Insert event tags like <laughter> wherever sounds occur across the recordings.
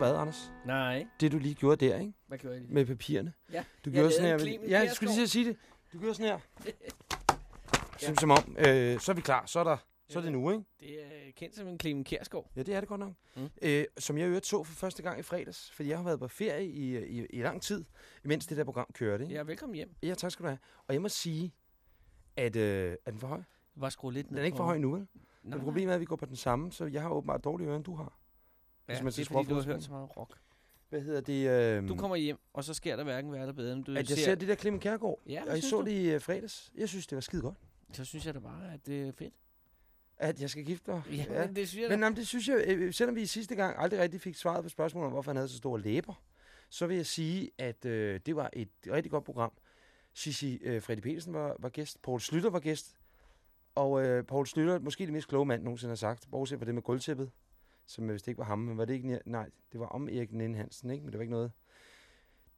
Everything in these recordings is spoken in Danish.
hvad? Anders? Nej. Det du lige gjorde der, ikke? Hvad gjorde jeg lige? Med papirerne. Ja. Du gjorde sådan her. med- Ja, jeg skulle lige sige det. Du gjorde sådan her. <laughs> Som, som om, øh, så er vi klar. Så er, der, så er det nu, ikke? Det er kendt som en Clemen Kjærsgaard. Ja, det er det godt nok. Mm. Øh, som jeg øvrigt så for første gang i fredags, fordi jeg har været på ferie i, i, i lang tid, imens det der program kørte. Ikke? Ja, velkommen hjem. Ja, tak skal du have. Og jeg må sige, at øh, er den for høj? Bare skru lidt ned Den er ikke for høj nu, vel? Nå, Men problemet er, at vi går på den samme, så jeg har åbenbart dårlige ører, end du har. Ja, hvis man det er fordi, du har hørt så meget rock. Hvad hedder det? Øh, Du kommer hjem, og så sker der hverken værre eller bedre, end du at jeg ser det der Clement Kjærgaard, Ja, og jeg synes så du? det i øh, fredags. Jeg synes, det var skide godt. Så synes jeg da bare, at det er fedt. At jeg skal gifte mig. Ja, ja. Men det synes jeg Men jamen, det synes jeg, øh, selvom vi sidste gang aldrig rigtig fik svaret på spørgsmålet om, hvorfor han havde så store læber, så vil jeg sige, at øh, det var et rigtig godt program. Sissi øh, Freddy Petersen var, var gæst, Poul Slytter var gæst, og øh, Poul Slytter, måske det mest kloge mand nogensinde har sagt, bortset fra det med gulvtæppet, som øh, vist ikke var ham, men var det ikke, nej, det var om Erik Ninde Hansen, ikke? men det var ikke noget.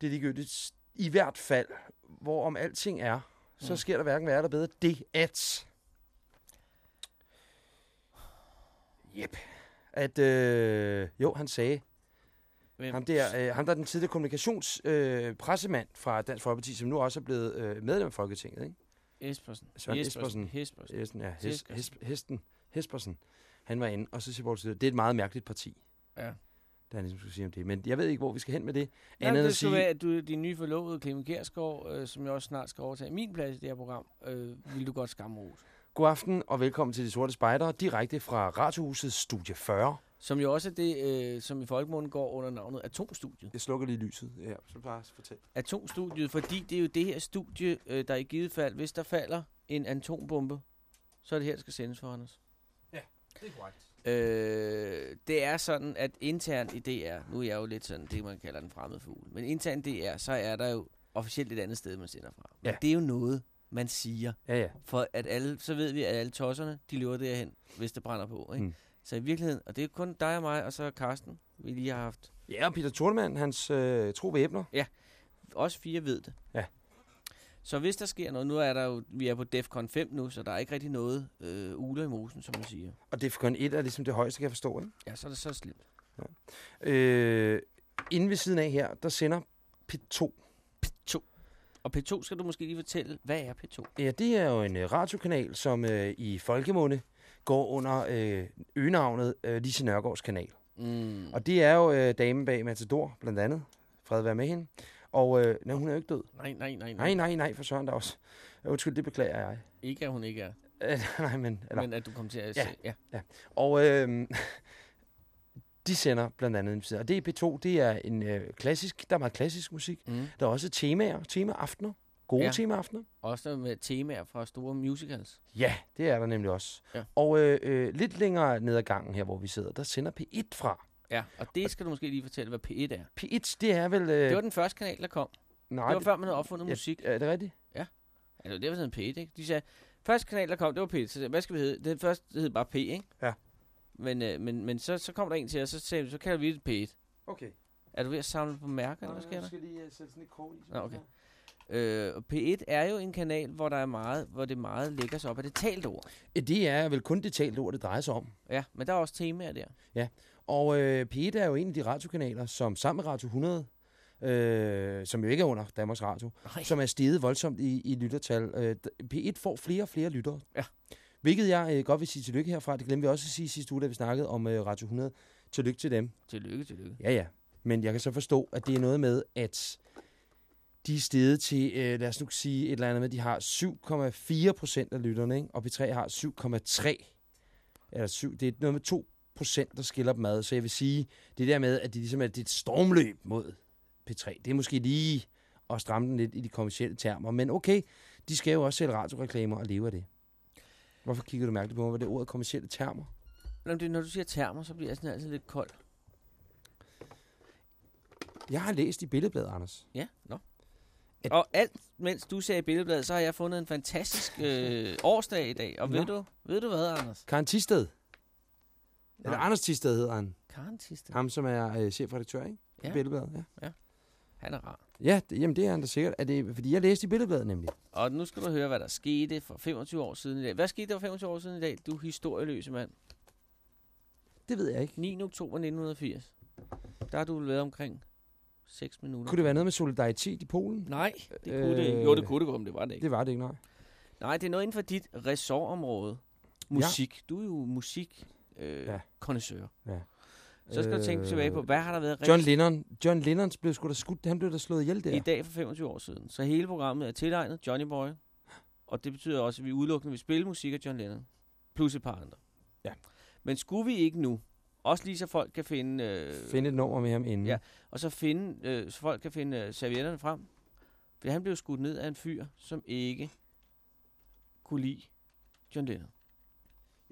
Det er ligegyldigt. I hvert fald, hvor om alting er, så Mm. sker der hverken værre eller bedre, det at... Yep. At, øh, jo, han sagde, Hvem? ham der, øh, ham der er den tidligere kommunikationspressemand øh, fra Dansk Folkeparti, som nu også er blevet øh, medlem af Folketinget, ikke? Espersen. Søren Espersen. Espersen. Hesten, ja, hest, Jespersen. hest, hesten, Hespersen. Han var inde, og så siger Poul Slytter, det er et meget mærkeligt parti. Ja. Der han ligesom skulle sige om det. Men jeg ved ikke, hvor vi skal hen med det. Ja, Andet det at sige, være, at du, din nye forlovede, Clemen Kjærsgaard, øh, som jeg også snart skal overtage min plads i det her program, øh, vil du godt skamrose. god aften og velkommen til De Sorte Spejdere, direkte fra Radiohuset Studie 40. Som jo også er det, øh, som i folkemunden går under navnet Atomstudiet. Jeg slukker lige lyset. Ja, så bare fortæl. Atomstudiet, fordi det er jo det her studie, øh, der i givet fald, hvis der falder en atombombe, så er det her, der skal sendes for os. Det er korrekt. Øh, det er sådan, at internt i DR, nu er jeg jo lidt sådan, det man kalder en fremmed fugl, men internt i DR, så er der jo officielt et andet sted, man sender fra. Men Ja. det er jo noget, man siger, Ja, ja. for at alle, så ved vi, at alle tosserne, de løber derhen, hvis det brænder på. Ikke? Mm. Så i virkeligheden, og det er kun dig og mig, og så Karsten, vi lige har haft, Ja, og Peter Thornemann, hans øh, tro væbner. også fire ved det. Ja. Så hvis der sker noget, nu er der jo, vi er på DEFCON 5 nu, så der er ikke rigtig noget øh, uler i mosen, som man siger. Og kun et er ligesom det højeste, kan jeg forstå. Ikke? Ja, så er det så slemt. Øh, inden ved siden af her, der sender P2. Og P2 skal du måske lige fortælle, hvad er P2? Ja, det er jo en øh, radiokanal, som øh, i folkemunde går under øh, øgenavnet øh, Lise Nørgaards kanal. Mm. Og det er jo øh, damen bag Matador, blandt andet. Fred være med hende. Og øh, nej, hun er jo ikke død. Nej, nej, nej, Nej, nej, nej, for søren der også. Undskyld, det beklager jeg. Ikke at hun ikke er, Øh, <laughs> nej, men... Eller, men at du kommer til at Ja. se. Ja. Og øh, <laughs> de sender blandt andet en side. Og det er P2, det er en øh, klassisk, der er meget klassisk musik. Mm. Der er også temaer, temaaftener. Gode Ja. ja. temaaftener. Også med temaer fra store musicals. Ja, det er der nemlig også. Ja. Og øh, øh, lidt længere ned ad gangen her, hvor vi sidder, der sender P1 fra. Ja, og det skal du måske lige fortælle, hvad P1 er. P1, det er vel... Øh, Det var den første kanal, der kom. nej, Det var før, man havde opfundet ja, musik. Er det rigtigt? Altså, det var sådan P1, ikke? De sagde, første kanal, der kom, det var P1. Så jeg, hvad skal vi hedde? Det første det hed bare P, ikke? Ja. Men, øh, men, men så, så kom der en til, og så sagde vi, så kalder vi det P1. Okay. Er du ved at samle på mærker, eller hvad sker der? skal lige uh, sætte sådan et kort i. Nå, okay. Øh, og P1 er jo en kanal, hvor der er meget, hvor det meget lægger sig op af det talte ord. Det er vel kun det talte ord, det drejer sig om. Ja, men der er også temaer der. Og øh, P1 er jo en af de radiokanaler, som sammen med Radio 100, øh, som jo ikke er under Danmarks Radio, Nej. som er steget voldsomt i, i lyttertal. Øh, d- P1 får flere og flere lyttere. Ja. Hvilket jeg øh, godt vil sige tillykke herfra. Det glemte vi også at sige sidste uge, da vi snakkede om øh, Radio 100. Tillykke til dem. Tillykke, tillykke. Ja, ja. Men jeg kan så forstå, at det er noget med, at de er steget til, øh, lad os nu sige et eller andet med, de har 7,4 procent af lytterne, ikke? og P3 har 7,3. Eller 7, det er noget med 2 procent, der skiller dem ad. Så jeg vil sige, det der med, at det ligesom er, et stormløb mod P3, det er måske lige at stramme den lidt i de kommercielle termer. Men okay, de skal jo også sælge radioreklamer og leve af det. Hvorfor kigger du mærkeligt på mig? Hvad det ordet kommercielle termer? Når, det, når du siger termer, så bliver jeg sådan altid lidt kold. Jeg har læst i Billedbladet, Anders. Ja, nå. At- Og alt, mens du sagde billedbladet, så har jeg fundet en fantastisk øh, årsdag i dag. Og ved Nå. du, ved du hvad, Anders? Karen Tisted. Eller. Anders Tisted hedder han. Karen Tiste. Ham, som er øh, chefredaktør, ikke? I Ja. Billedbladet, ja. Han er rar. Ja, det, jamen det er han da sikkert. Er det, fordi jeg læste i Billedbladet nemlig. Og nu skal du høre, hvad der skete for 25 år siden i dag. Hvad skete der for 25 år siden i dag? Du historieløse mand. Det ved jeg ikke. 9. oktober 1980. Der har du vel været omkring 6 minutter. Kunne det være noget med solidaritet i Polen? Nej, det kunne det ikke. Jo, det kunne det godt, men det var det ikke. Det var det ikke, nej. Nej, det er noget inden for dit ressortområde. Musik. Ja. Du er jo musik øh, Ja. ja. kondensør. Ja. Så skal du tænke tilbage på, hvad har der været John rigtig Lennon, John Lennon blev sgu da skudt, han blev da slået ihjel der. i dag for 25 år siden? Så hele programmet er tilegnet Johnny Boy. Og det betyder også, at vi udelukkende vil spille musik af John Lennon. Plus et par andre. Ja. Men skulle vi ikke nu, også lige så folk kan finde... Øh, Finde et nummer med ham inden. Ja. Og så finde, øh, så folk kan finde øh, servietterne frem. For han blev skudt ned af en fyr, som ikke kunne lide John Lennon.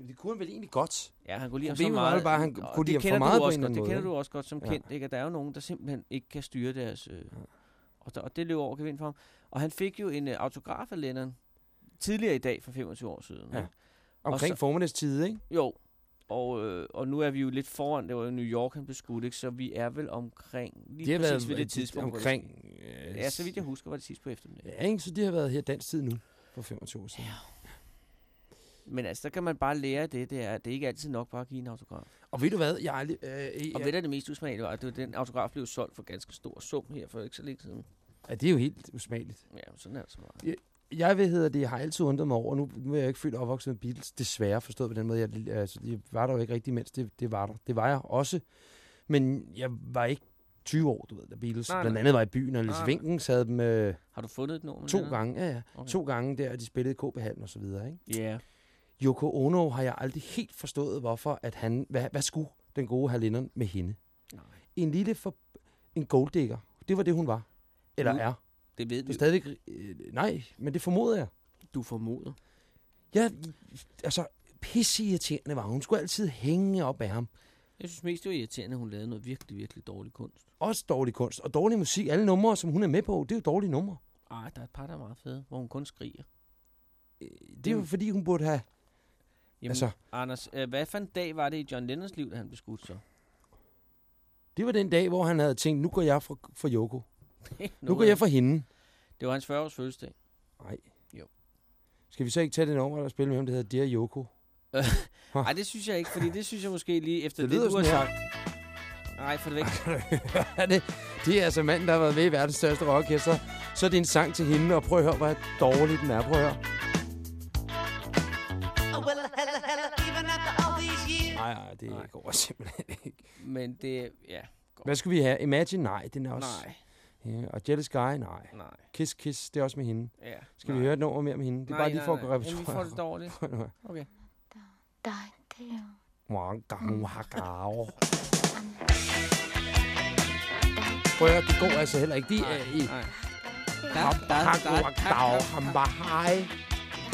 Jamen, det kunne han vel egentlig godt. Ja, han kunne lide ham så var meget. vel bare, han og kunne det lide ham for kender du meget på også en godt, Det kender du også godt som Ja. kendt, ikke? At der er jo nogen, der simpelthen ikke kan styre deres... Øh, og, der, og det løber over gevind for ham. Og han fik jo en øh, autograf af Lennon tidligere i dag for 25 år siden. Ja. ikke? Omkring formiddagstid, ikke? Jo. Og, øh, og nu er vi jo lidt foran, det var jo New York, han blev skudt, ikke? Så vi er vel omkring, lige Det har præcis været ved det tidspunkt. omkring... skete. Ja, så vidt jeg husker, var det sidst på eftermiddagen. Ja, ikke? Så de har været her dansk tid nu, for 25 år siden. Ja. Men altså, der kan man bare lære det, det er, det ikke er altid nok bare at give en autograf. Og ved du hvad, jeg aldrig... Øh, Og ja, ved du, det mest usmagelige var, at det den autograf blev solgt for ganske stor sum her for ikke så længe siden. ja, det er jo helt usmageligt. Ja, sådan er det så meget. Jeg ved, hedder det, har altid undret mig over, nu, nu er jeg ikke født og opvokset med Beatles, desværre forstået på den måde. Jeg, altså, jeg var der jo ikke rigtig, mens det, det var der. Det var jeg også. Men jeg var ikke 20 år, du ved, da Beatles Nej, blandt andet var i byen, og Lise. Vinken sad dem øh, Har du fundet et nummer? to gange. Ja, ja. Okay. To gange der, de spillede KB Hallen og så videre, ikke? Ja. Yoko Ono har jeg aldrig helt forstået, hvorfor at han... Hvad, hvad skulle den gode herr Lennon med hende? Nej. En lille... For, en golddigger. Det var det, hun var. Eller Nu- er. Det ved Det vi stadigvæk... Øh, nej, men det formoder jeg. Du formoder. Ja, altså, pisseirriterende var hun. Hun skulle altid hænge op af ham. Jeg synes mest, det var irriterende, at hun lavede noget virkelig, virkelig dårlig kunst. Også dårlig kunst. Og dårlig musik. Alle numre, som hun er med på, det er jo dårlige numre. Ej, der er et par, der er meget fede, hvor hun kun skriger. Det er jo fordi, hun burde have... Jamen, Altså- Anders, øh, hvad for en dag var det i John Lennons liv, da han blev skudt så? Det var den dag, hvor han havde tænkt, nu går jeg for, for Yoko. <laughs> Nu går jeg for hende. Det var hans 40-års fødselsdag. Nej. Jo. Skal vi så ikke tage det nummer og spille med ham, det hedder Dear Yoko? <laughs> Nej, det synes jeg ikke, fordi det synes jeg måske lige efter Det det, du har sagt. Nej, for det væk. <laughs> Det, det er altså manden, der har været med i verdens største rockorkester. Så er det en sang til hende, og prøv at høre, hvor dårlig den er. Prøv at høre. Nej, nej, det Nej. går <laughs> simpelthen ikke. Men det, ja, Hvad skal vi have? Imagine? Nej, den er også... nej, Ja, og Jealous Guy? Nej. nej. Kiss Kiss, det er også med hende. Ja, Skal nej. vi høre et nummer mere med hende? Det er nej, bare lige for at nej. gå Jamen, vi får det repertoire. dårligt. <laughs> Okay. Prøv at høre, det går altså heller ikke. De er i... Nej.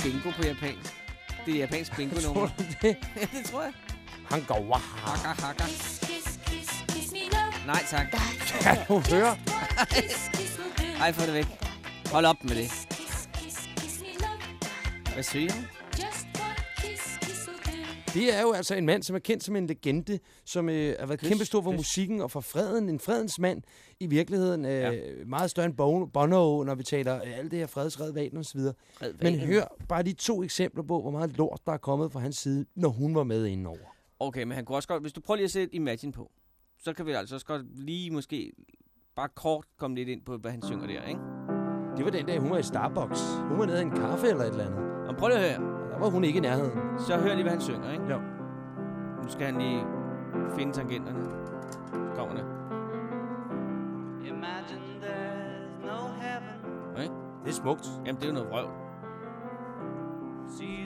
Bingo på japansk. Det er japansk bingo Tror nummer. du det? ja, <laughs> det tror jeg. Han går. Hakka, hakka. Kiss, kiss, kiss, kiss me love. Nej, tak. Kan du høre? Ej, få det væk. Hold op med det. Hvad siger du? Det er jo altså en mand, som er kendt som en legende, som øh, har været Kys, kæmpe stor for musikken og for freden. En fredens mand i virkeligheden. Øh, Ja. Meget større end Bono, Bono, når vi taler øh, alt det her fredsred, vaden og så videre. Red Men hør bare de to eksempler på, hvor meget lort, der er kommet fra hans side, når hun var med indenover. Okay, men han kunne også godt... Hvis du prøver lige at sætte Imagine på, så kan vi altså også godt lige måske bare kort komme lidt ind på, hvad han synger der, ikke? Det var den dag, hun var i Starbucks. Hun var nede i en kaffe eller et eller andet. Og prøv lige at høre. Der var hun ikke i nærheden. Så hør lige, hvad han synger, ikke? Jo. Nu skal han lige finde tangenterne. Kommer det. Imagine there's no heaven. Det er smukt. Jamen, det er jo noget vrøv. Sees if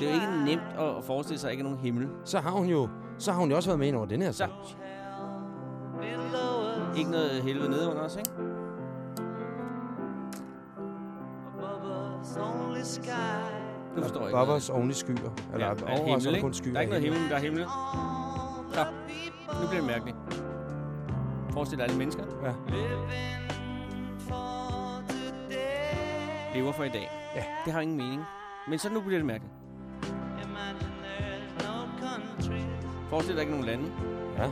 you Det er jo ikke nemt at forestille sig, at ikke er nogen himmel. Så har hun jo, så har hun jo også været med ind over den her Så, sang. us, ikke noget helvede nede under os, ikke? Nu forstår ikke Bobbers only skyer. Eller Ja, er over er himmel, kun skyer. Der er ikke noget himmel. der er himmel. Så, nu bliver det mærkeligt. Forestil dig alle mennesker. Ja. Lever for i dag. Ja. Det har ingen mening. Men så nu bliver det mærkeligt. Forestil dig ikke nogen lande. Ja.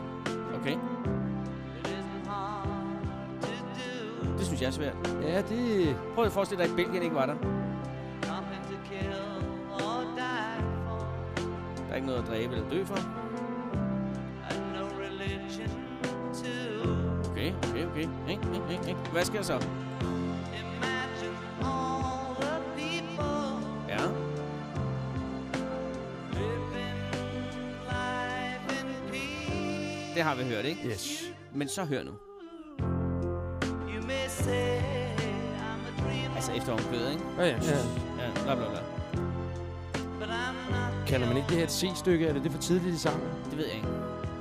Okay. Det synes jeg er svært. Ja, det... Prøv at forestille dig, at Belgien ikke var der. Der er ikke noget at dræbe eller dø for. Okay, okay, okay. Hey, hey, hey. Hvad sker så? Det har vi hørt, ikke? Yes. Men så hør nu. Altså efter omkvædet, ikke? Ja, ja. ja. Ja, bla bla bla. Kalder man ikke det her et C-stykke? Er det det for tidligt i sangen? Det ved jeg ikke.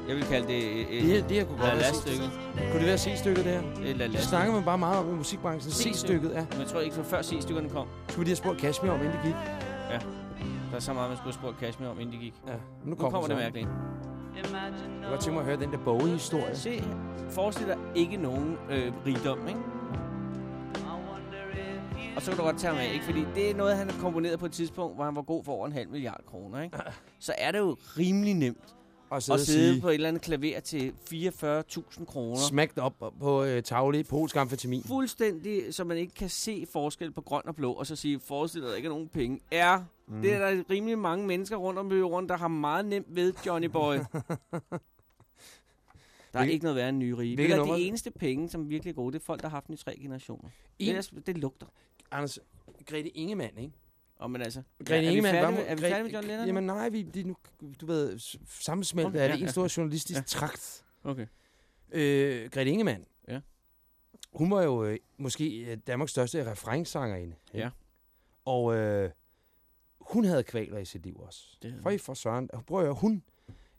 Jeg vil kalde det et, Det her, det her kunne godt være laststykke. C-stykke. Kunne det være C-stykket, det her? Et la Det snakker man bare meget om i musikbranchen. C-stykke. C-stykket, ja. Men jeg tror ikke, for før C-stykkerne kom. Skulle de have spurgt Kashmir om, inden de gik? Der er så meget, man skulle have spurgt Kashmir om, inden de gik. Ja. Nu Nu kommer, kommer det mærkeligt. Jeg godt tænke mig at høre den der Bowie-historie. Se, forestil dig ikke nogen øh, rigdom, ikke? Og så kan du godt tage af, ikke? Fordi det er noget, han har komponeret på et tidspunkt, hvor han var god for over en halv milliard kroner, ikke? Så er det jo rimelig nemt Og sidde og sidde sige, på et eller andet klaver til 44.000 kroner. smagt op på øh, tavle i polsk amfetamin. Fuldstændig, så man ikke kan se forskel på grøn og blå, og så sige, forestil dig, der ikke er nogen penge. Ja, mm. det er der rimelig mange mennesker rundt om jorden, der har meget nemt ved, Johnny Boy. <laughs> Der er Hvil- ikke noget værre end nye rige. Det er nummer- de eneste penge, som virkelig er gode, det er folk, der har haft den i tre generationer. En, Det, er, det lugter. Anders, Grete Ingemann, ikke? Og men altså, Grete er, vi Ingemann færdige, var... med, er vi færdige med John Lennon? Jamen nej, vi, det er nu, du ved, sammensmeltet Okay, er det ja, en ja. stor journalistisk Ja. trakt. Okay. Øh, Grete Ingemann. Ja. Hun var jo øh, måske øh, Danmarks største referencesangerinde. Ja. Og øh, hun havde kvaler i sit liv også. Det havde For, søren. Prøv at høre, hun...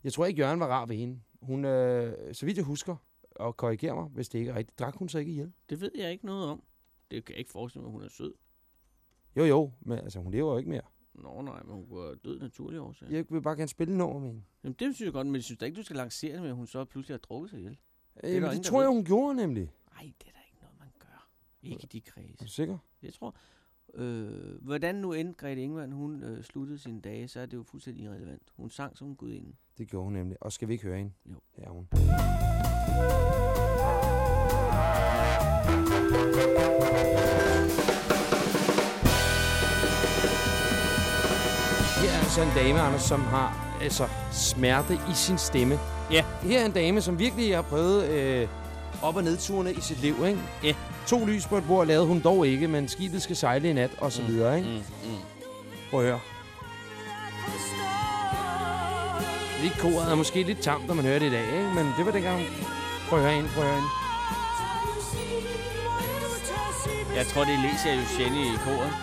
Jeg tror ikke, Jørgen var rar ved hende. Hun, øh, så vidt jeg husker, og korrigerer mig, hvis det ikke er rigtigt, drak hun så ikke ihjel? Det ved jeg ikke noget om. Det kan jeg ikke forestille mig, hun er sød. Jo, jo, men altså, hun lever jo ikke mere. Nå nej, men hun var død naturlig årsag. Jeg vil bare gerne spille en nummer med hende. Jamen, det synes jeg godt, men jeg synes da ikke, du skal lancere det med, at hun så pludselig har drukket sig ihjel. Øh, det, ingen, det tror jeg, hun gjorde nemlig. Nej, det er da ikke noget, man gør. Ikke i de Er kredse. du sikker? Jeg tror, øh, hvordan nu end Grete Ingemann, hun øh, sluttede sine dage, så er det jo fuldstændig irrelevant. Hun sang som en gudinde. Det gjorde hun nemlig. Og skal vi ikke høre hende? Jo. Ja, hun. Her er altså en dame, Anders, som har altså, smerte i sin stemme. Ja. Her er en dame, som virkelig har prøvet øh, op- og nedturene i sit liv. Ikke? Ja. To lys på et bord lavede hun dog ikke, men skibet skal sejle i nat, og så Mm. videre. Ikke? Mm, mm. Prøv at høre. Lige koret er måske lidt tamt, når man hører det i dag, ikke? men det var dengang... Prøv at høre ind, prøv at høre ind. Jeg tror, det er Lesia Eugenie i koret.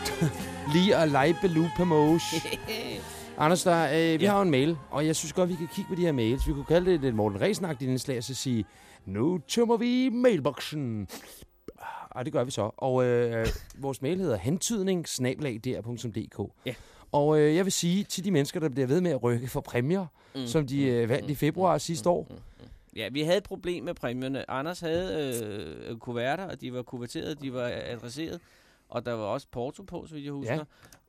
Lige at lege Belou Pamos. <laughs> Anders, der, øh, vi Ja. har jo en mail, og jeg synes godt, vi kan kigge på de her mails. Vi kunne kalde det et Morten Ræsenagtigt indslag, og så sige, nu tømmer vi mailboksen. Og det gør vi så. Og øh, <laughs> vores mail hedder hentydning Ja. Og øh, jeg vil sige til de mennesker, der bliver ved med at rykke for præmier, mm, som de øh, vandt i februar sidste år. Ja, vi havde et problem med præmierne. Anders havde øh, kuverter, og de var kuverteret, de var adresseret. Og der var også porto på, så vidt jeg husker. Ja.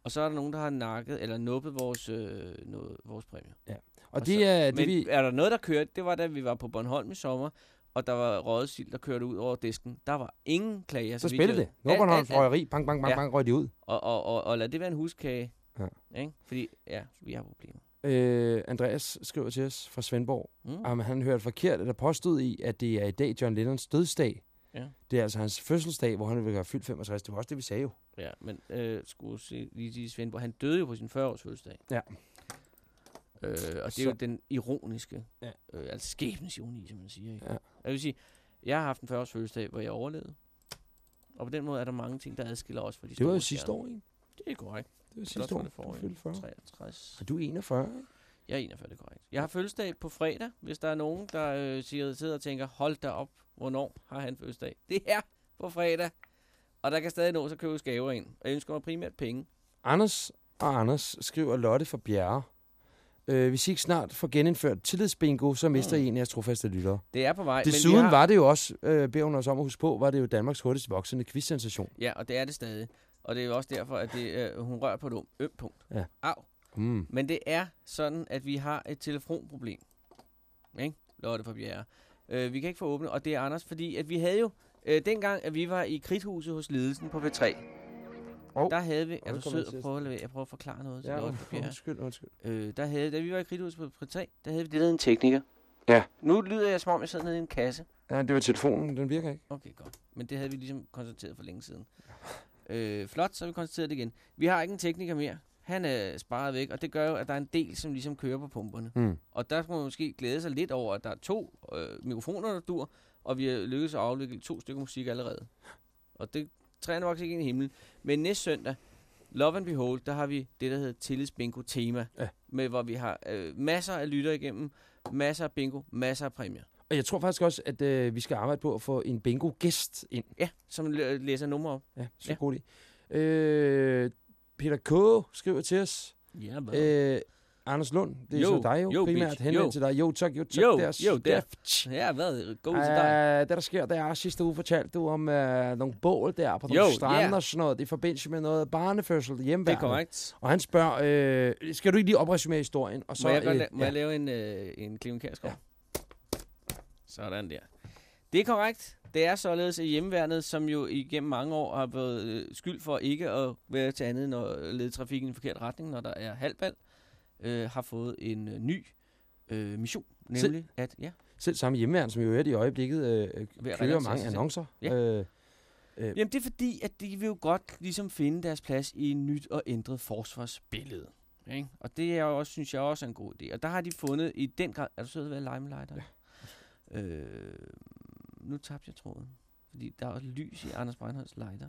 Og så er der nogen, der har nakket eller nuppet vores, øh, noget, vores præmie. Og Og det så- er det, Men vi... er der noget, der kørte? Det var da vi var på Bornholm i sommer, og der var røget sild, der kørte ud over disken. Der var ingen klager. Så vidt spillede det. Nordbornholms. Røgeri. Bang, bang, bang, Ja. bang, røg de ud. Og, og, og, og lad det være en huskage. Ja. Ikke? Fordi, ja, vi har problemer. Øh, Andreas skriver til os fra Svendborg, Mm. om han hørte forkert, eller påstod i, at det er i dag John Lennons dødsdag. Ja. Det er altså hans fødselsdag, hvor han vil have fyldt 65. Det var også det, vi sagde jo. Ja, men øh, skulle se, lige sige Svendborg, han døde jo på sin 40-års fødselsdag. Ja. Øh, og det er Så- jo den ironiske, Ja. øh, altså skæbnes ironi, som man siger. Ikke? Ja. Jeg vil sige, jeg har haft en 40-års fødselsdag, hvor jeg overlevede. Og på den måde er der mange ting, der adskiller os fra de Det var jo store sidste år, ikke? Det er korrekt. Det var sidste år. det. Du fyldte 40. 63. Og du er 41, ikke? Jeg er 41, det er korrekt. Jeg har fødselsdag på fredag, hvis der er nogen, der øh, siger, sidder og tænker, hold da op, hvornår har han fødselsdag? Det er på fredag. Og der kan stadig nå at købe gaver ind. Og jeg ønsker mig primært penge. Anders og Anders skriver Lotte fra Bjerre. Øh, hvis I ikke snart får genindført tillidsbingo, så mister Mm. I en af jeres trofaste lyttere. Det er på vej. Desuden men har, var det jo også, øh, beder hun os om at huske på, var det jo Danmarks hurtigst voksende quiz-sensation. Ja, og det er det stadig. Og det er jo også derfor, at det, øh, hun rører på et øm- punkt. Ja. Au. Mm. Men det er sådan, at vi har et telefonproblem. Ikke? Lotte fra Bjerre. Øh, vi kan ikke få åbnet, og det er Anders, fordi at vi havde jo, øh, dengang at vi var i kridthuset hos ledelsen på V3, Hov. der havde vi, er du sød at prøve at, levere, jeg prøver at forklare noget til Ja, Lotte fra Bjerre. undskyld, undskyld. Øh, der havde, da vi var i kridthuset på V3, der havde vi det, der en tekniker. Ja. Nu lyder jeg, som om jeg sidder nede i en kasse. Ja, det var telefonen, den virker ikke. Okay, godt. Men det havde vi ligesom konstateret for længe siden. Øh, flot, så har vi konstateret det igen. Vi har ikke en tekniker mere. Han er sparet væk, og det gør jo, at der er en del, som ligesom kører på pumperne. Mm. Og der må man måske glæde sig lidt over, at der er to øh, mikrofoner, der dur, og vi har lykkedes at afvikle to stykker musik allerede. Og det træner faktisk ikke ind i himlen. Men næste søndag, Love and Behold, der har vi det, der hedder Tillidsbingo tema. Ja. Med, hvor vi har øh, masser af lytter igennem, masser af bingo, masser af præmier. Og jeg tror faktisk også, at øh, vi skal arbejde på at få en bingo-gæst ind. Ja, som læ- læser numre op. Ja, så ja. god idé. Øh, Peter K. skriver til os. Ja, Øh, Anders Lund, det er Jo, så dig jo, jo, primært. bitch, Henvendt jo. til dig. Jo, tak, jo, tak. Jo, det er, jo, det er, Ja, hvad? God Uh, til dig. det, der sker, det er sidste uge fortalte du om uh, nogle bål der på Jo, nogle strande ja. og sådan noget. Det er i forbindelse med noget barnefødsel hjemme. Det er korrekt. Og han spørger, øh, skal du ikke lige opresumere historien? Og Så, må jeg, godt øh, la- må jeg lave en, øh, en Clemen Kjærsgaard? Ja. Sådan der. Det er korrekt. Det er således at hjemmeværnet, som jo igennem mange år har været øh, skyld for ikke at være til andet end at lede trafikken i en forkert retning, når der er halvvalg, øh, har fået en øh, ny øh, mission. Nemlig at, ja, Selv samme hjemmeværn, som jo er i øjeblikket, øh, kører mange selv. annoncer. Ja. Øh, Jamen det er fordi, at de vil jo godt ligesom finde deres plads i et nyt og ændret forsvarsbillede. Ikke? Og det er også, synes jeg også er en god idé. Og der har de fundet i den grad... Er du sød ved at lege med? Ja. Øh, nu tabte jeg tråden. Fordi der er også lys i Anders Breinholds lighter.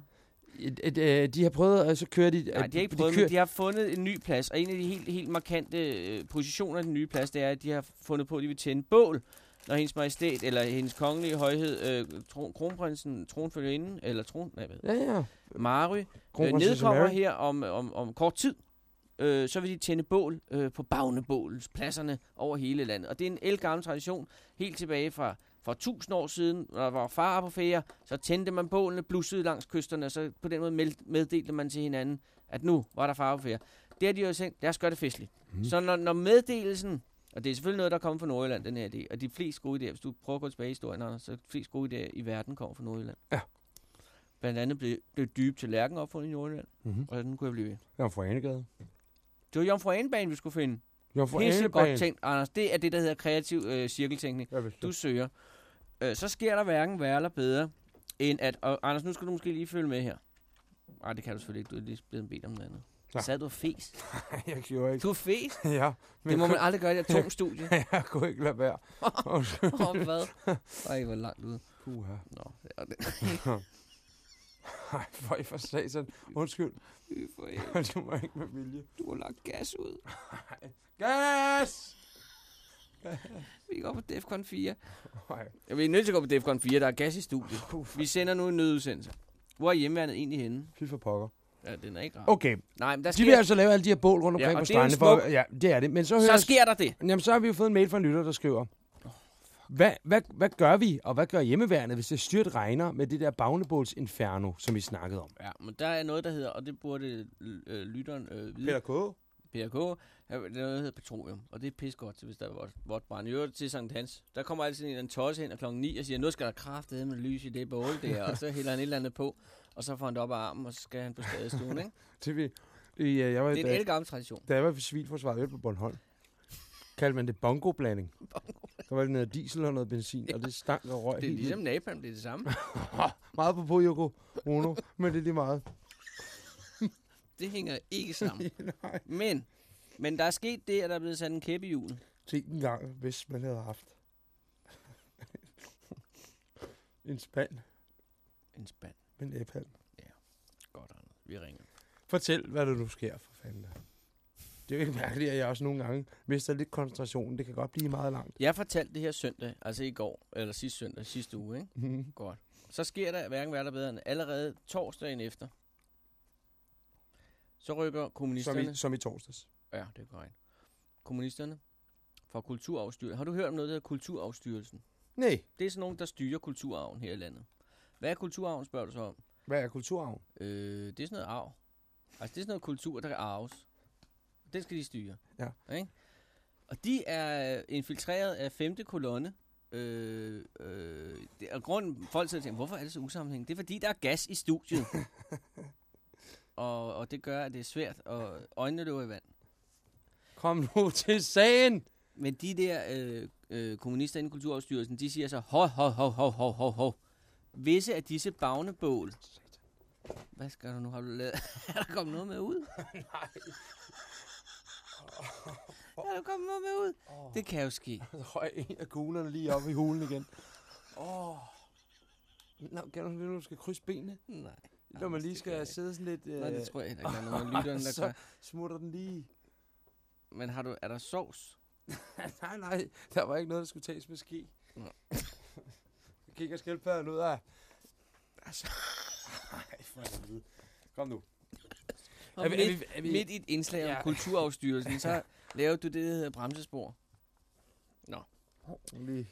et, et, øh, de har prøvet, og så kører de... Nej, de har ikke prøvet, kører, men de har fundet en ny plads. Og en af de helt, helt markante øh, positioner af den nye plads, det er, at de har fundet på, at de vil tænde bål, når hendes majestæt, eller hendes kongelige højhed, øh, tron, kronprinsen, tronfølgerinden, eller tron, nej, hvad, Ja, ja. Mary, øh, nedkommer Mary. her om, om, om kort tid, øh, så vil de tænde bål øh, på bagnebålspladserne over hele landet. Og det er en elgammel tradition, helt tilbage fra, fra tusind år siden, når der var far på ferie, så tændte man bålene, blussede langs kysterne, og så på den måde meddelte man til hinanden, at nu var der far på ferie. Det har de jo tænkt, lad os gøre det festligt. Mm. Så når, når meddelelsen, og det er selvfølgelig noget, der kommer fra Nordjylland, den her idé, og de fleste gode idéer, hvis du prøver at gå tilbage i historien, Anders, så de fleste gode idéer i verden kommer fra Nordjylland. Ja. Blandt andet blev, blev dyb til lærken opfundet i Nordjylland. Mm-hmm. Og den kunne jeg blive ved. Fra Anegade. Det var Jomfru Anebane, vi skulle finde. Så Anegade. godt tænkt, Anders. Det er det, der hedder kreativ øh, cirkeltænkning. Du søger. Øh, så sker der hverken værre eller bedre, end at... Og Anders, nu skal du måske lige følge med her. Nej, det kan du selvfølgelig ikke. Du er lige blevet bedt om noget andet. Så. Sad du og fes? <laughs> jeg gjorde ikke. Du er fes? <laughs> ja, men Det må jeg man aldrig gøre i et kunne- <laughs> jeg kunne ikke lade være. Åh, oh, hvad? Ej, hvor langt ude. Puha. Nå, det er det. Ej, for, for satan. Undskyld. Fy for helvede. Du må ikke med vilje. Du har lagt gas ud. Gas! <laughs> Vi går på Defcon 4. Nej. Ja, vi er nødt til at gå på Defcon 4. Der er gas i studiet. Vi sender nu en nødudsendelse. Hvor er hjemmeværnet egentlig henne? Fy for pokker. Ja, den er ikke rar. Okay, Nej, men der de vil sker, altså lave alle de her bål rundt Ja, omkring og på strandene. For, ja, det er det. Men så, så hører, sker der det. Jamen, så har vi jo fået en mail fra en lytter, der skriver, hvad, hvad, hvad gør vi, og hvad gør hjemmeværnet, hvis det styrt regner med det der bagnebålsinferno, som vi snakkede om? Ja, men der er noget, der hedder, og det burde øh, lytteren øh, vide. K. PRK, ja, det er noget, der hedder petroleum, og det er pis godt, hvis der er vådt, brand. I øvrigt til Sankt Hans, der kommer altid en eller anden tosse hen og klokken 9 og siger, nu skal der kraftede med lys i det bål der, og så hælder han et eller andet på, og så får han det op af armen, og så skal han på skadestuen, ikke? <laughs> I, uh, jeg var, Det er en da, elgammel tradition. da jeg var ved civilforsvaret på Bornholm, kaldte man det bongo-blanding. <laughs> Der var noget diesel og noget benzin, og det stank og røg Det er helt ligesom napalm, det er det samme. <laughs> Meget på på Yoko Ono, men det er lige meget. Det hænger ikke sammen. Men, men der er sket det, at der er blevet sat en kæppe i hjulet. Tænk en gang, hvis man havde haft en spand En spand. med napalm. Godt, Anders. Vi ringer. Fortæl, hvad der nu sker for fanden. Det er jo ikke mærkeligt, at jeg også nogle gange mister lidt koncentration. Det kan godt blive meget langt. Jeg fortalte det her søndag, altså i går, eller sidste søndag, sidste uge, ikke? Mhm. Godt. Så sker der hverken værre eller bedre end allerede torsdagen efter. Så rykker som, kommunisterne... i, som i torsdags. Ja, det er korrekt. Kommunisterne fra Kulturafstyrelsen. Har du hørt om noget, der hedder Kulturafstyrelsen? Nej, Det er sådan nogen, der styrer kulturarven her i landet. Hvad er kulturarven, spørger du så om? hvad er kulturarven? Øh, det er sådan noget arv. Altså, det er sådan noget kultur, der kan arves. Den skal de styre. Ja. Ikke? Og de er infiltreret af femte kolonne. Øh, øh, det, og grunden, folk sidder og tænker, hvorfor er det så usammenhængende? Det er fordi, der er gas i studiet. <laughs> og, og det gør, at det er svært, og øjnene løber i vand. Kom nu <laughs> til sagen! Men de der øh, øh, kommunister inde i Kulturarvsstyrelsen, de siger så, hov, hov, hov, hov, hov, hov, hov. Visse af disse bagnebål. Hvad skal du nu? Har du lavet? <laughs> er der kommet noget med ud? Nej. <laughs> Er der kommet noget med ud? Det kan jo ske. Så røg en af kuglerne lige op i hulen igen. Åh. Oh. Nå, kan du vide, du skal krydse benene? Nej. Når man lige skal sidde sådan lidt... ikke. Nej, det øh, tror jeg heller ikke, der er nogen af lytterne, der så-. Smutter den lige. Men har du, er der sovs? <laughs> nej, nej. Der var ikke noget, der skulle tages med ski. Nå. <laughs> Jeg kigger skildpadden ud af... Altså... <laughs> Ej, for helvede. Kom nu. Og Er vi- er midt, vi- er vi- midt i et indslag om Ja. Kulturarvsstyrelsen, så laver du det, der hedder bremsespor. Lige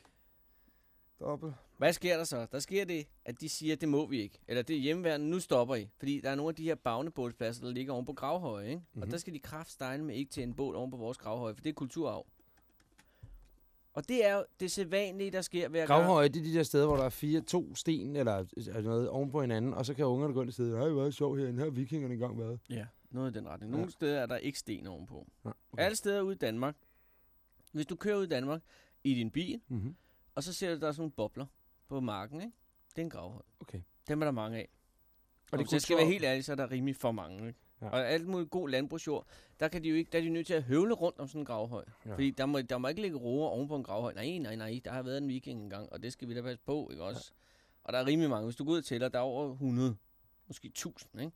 dobbelt. Hvad sker der så? Der sker det, at de siger, at det må vi ikke. Eller det er hjemmeværende, nu stopper I. Fordi der er nogle af de her bagnebålspladser, der ligger oven på gravhøje. Ikke? Mm-hmm. Og Mhm. der skal de kraftstegne med ikke til en bål oven på vores gravhøje, for det er kulturarv. Og det er jo det sædvanlige, der sker hver gang. Gravhøje, det er de der steder, hvor der er fire, to sten eller eller noget oven på hinanden, og så kan ungerne gå ind og sige, hej, hvor er det sjovt herinde, her har vikingerne engang været. Ja, noget i den retning. Nogle Ja. steder er der ikke sten ovenpå. Ja, Okay. Alle steder ude i Danmark. Hvis du kører ud i Danmark i din bil, Mm-hmm. og så ser du, der er sådan nogle bobler på marken, ikke? Det er en gravhøj. Okay. Dem er der mange af. Og, Og og det jeg skal være helt ærlig, så er der rimelig for mange. Ikke? Ja. Og alt muligt god landbrugsjord, der, kan de jo ikke, der er de nødt til at høvle rundt om sådan en gravhøj. Ja. Fordi der må, der må ikke ligge roer oven på en gravhøj. Nej, nej, nej, der har været en viking engang, og det skal vi da passe på, ikke også? Ja. Og der er rimelig mange. Hvis du går ud og tæller, der er over 100, måske 1000, ikke?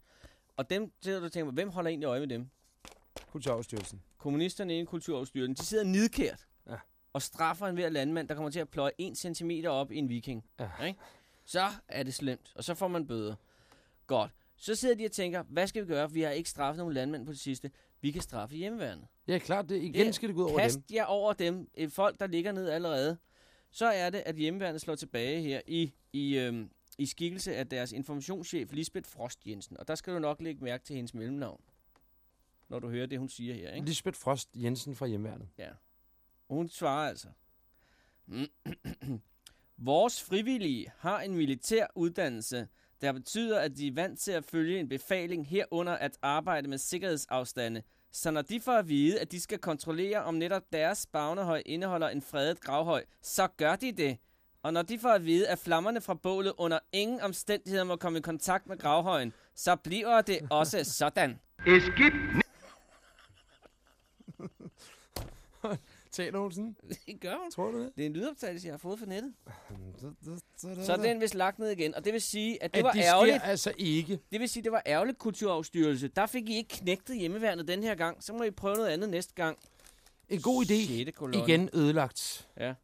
Og dem, så du tænker, hvem holder egentlig øje med dem? Kulturarvsstyrelsen. Kommunisterne i Kulturarvsstyrelsen, de sidder nidkært. Og straffer en hver landmand, der kommer til at pløje 1 cm op i en viking. Ja. Ikke? Så er det slemt, og så får man bøder. Godt. Så sidder de og tænker, hvad skal vi gøre? Vi har ikke straffet nogen landmænd på det sidste. Vi kan straffe hjemmeværende. Ja, klart, det, igen Det- skal det gå ud over Kast dem. jer over dem. Folk, der ligger ned allerede. Så er det, at hjemmeværende slår tilbage her i, i, øhm, i skikkelse af deres informationschef, Lisbeth Frost Jensen. Og der skal du nok lægge mærke til hendes mellemnavn, når du hører det, hun siger her. Ikke? Lisbeth Frost Jensen fra Hjemmeværnet. Ja. Og hun svarer altså. Vores frivillige har en militær uddannelse, der betyder, at de er vant til at følge en befaling herunder at arbejde med sikkerhedsafstande. Så når de får at vide, at de skal kontrollere, om netop deres bagnehøj indeholder en fredet gravhøj, så gør de det. Og når de får at vide, at flammerne fra bålet under ingen omstændigheder må komme i kontakt med gravhøjen, så bliver det også sådan. Taler hun sådan? <laughs> Det gør hun. Tror du det? Det er en lydoptagelse, jeg har fået fra nettet. Så, er den vist lagt ned igen. Og det vil sige, at det at var det ærgerligt. altså ikke. Det vil sige, det var ærgerligt kulturafstyrelse. Der fik I ikke knægtet hjemmeværnet den her gang. Så må I prøve noget andet næste gang. En god idé. Igen ødelagt. Ja.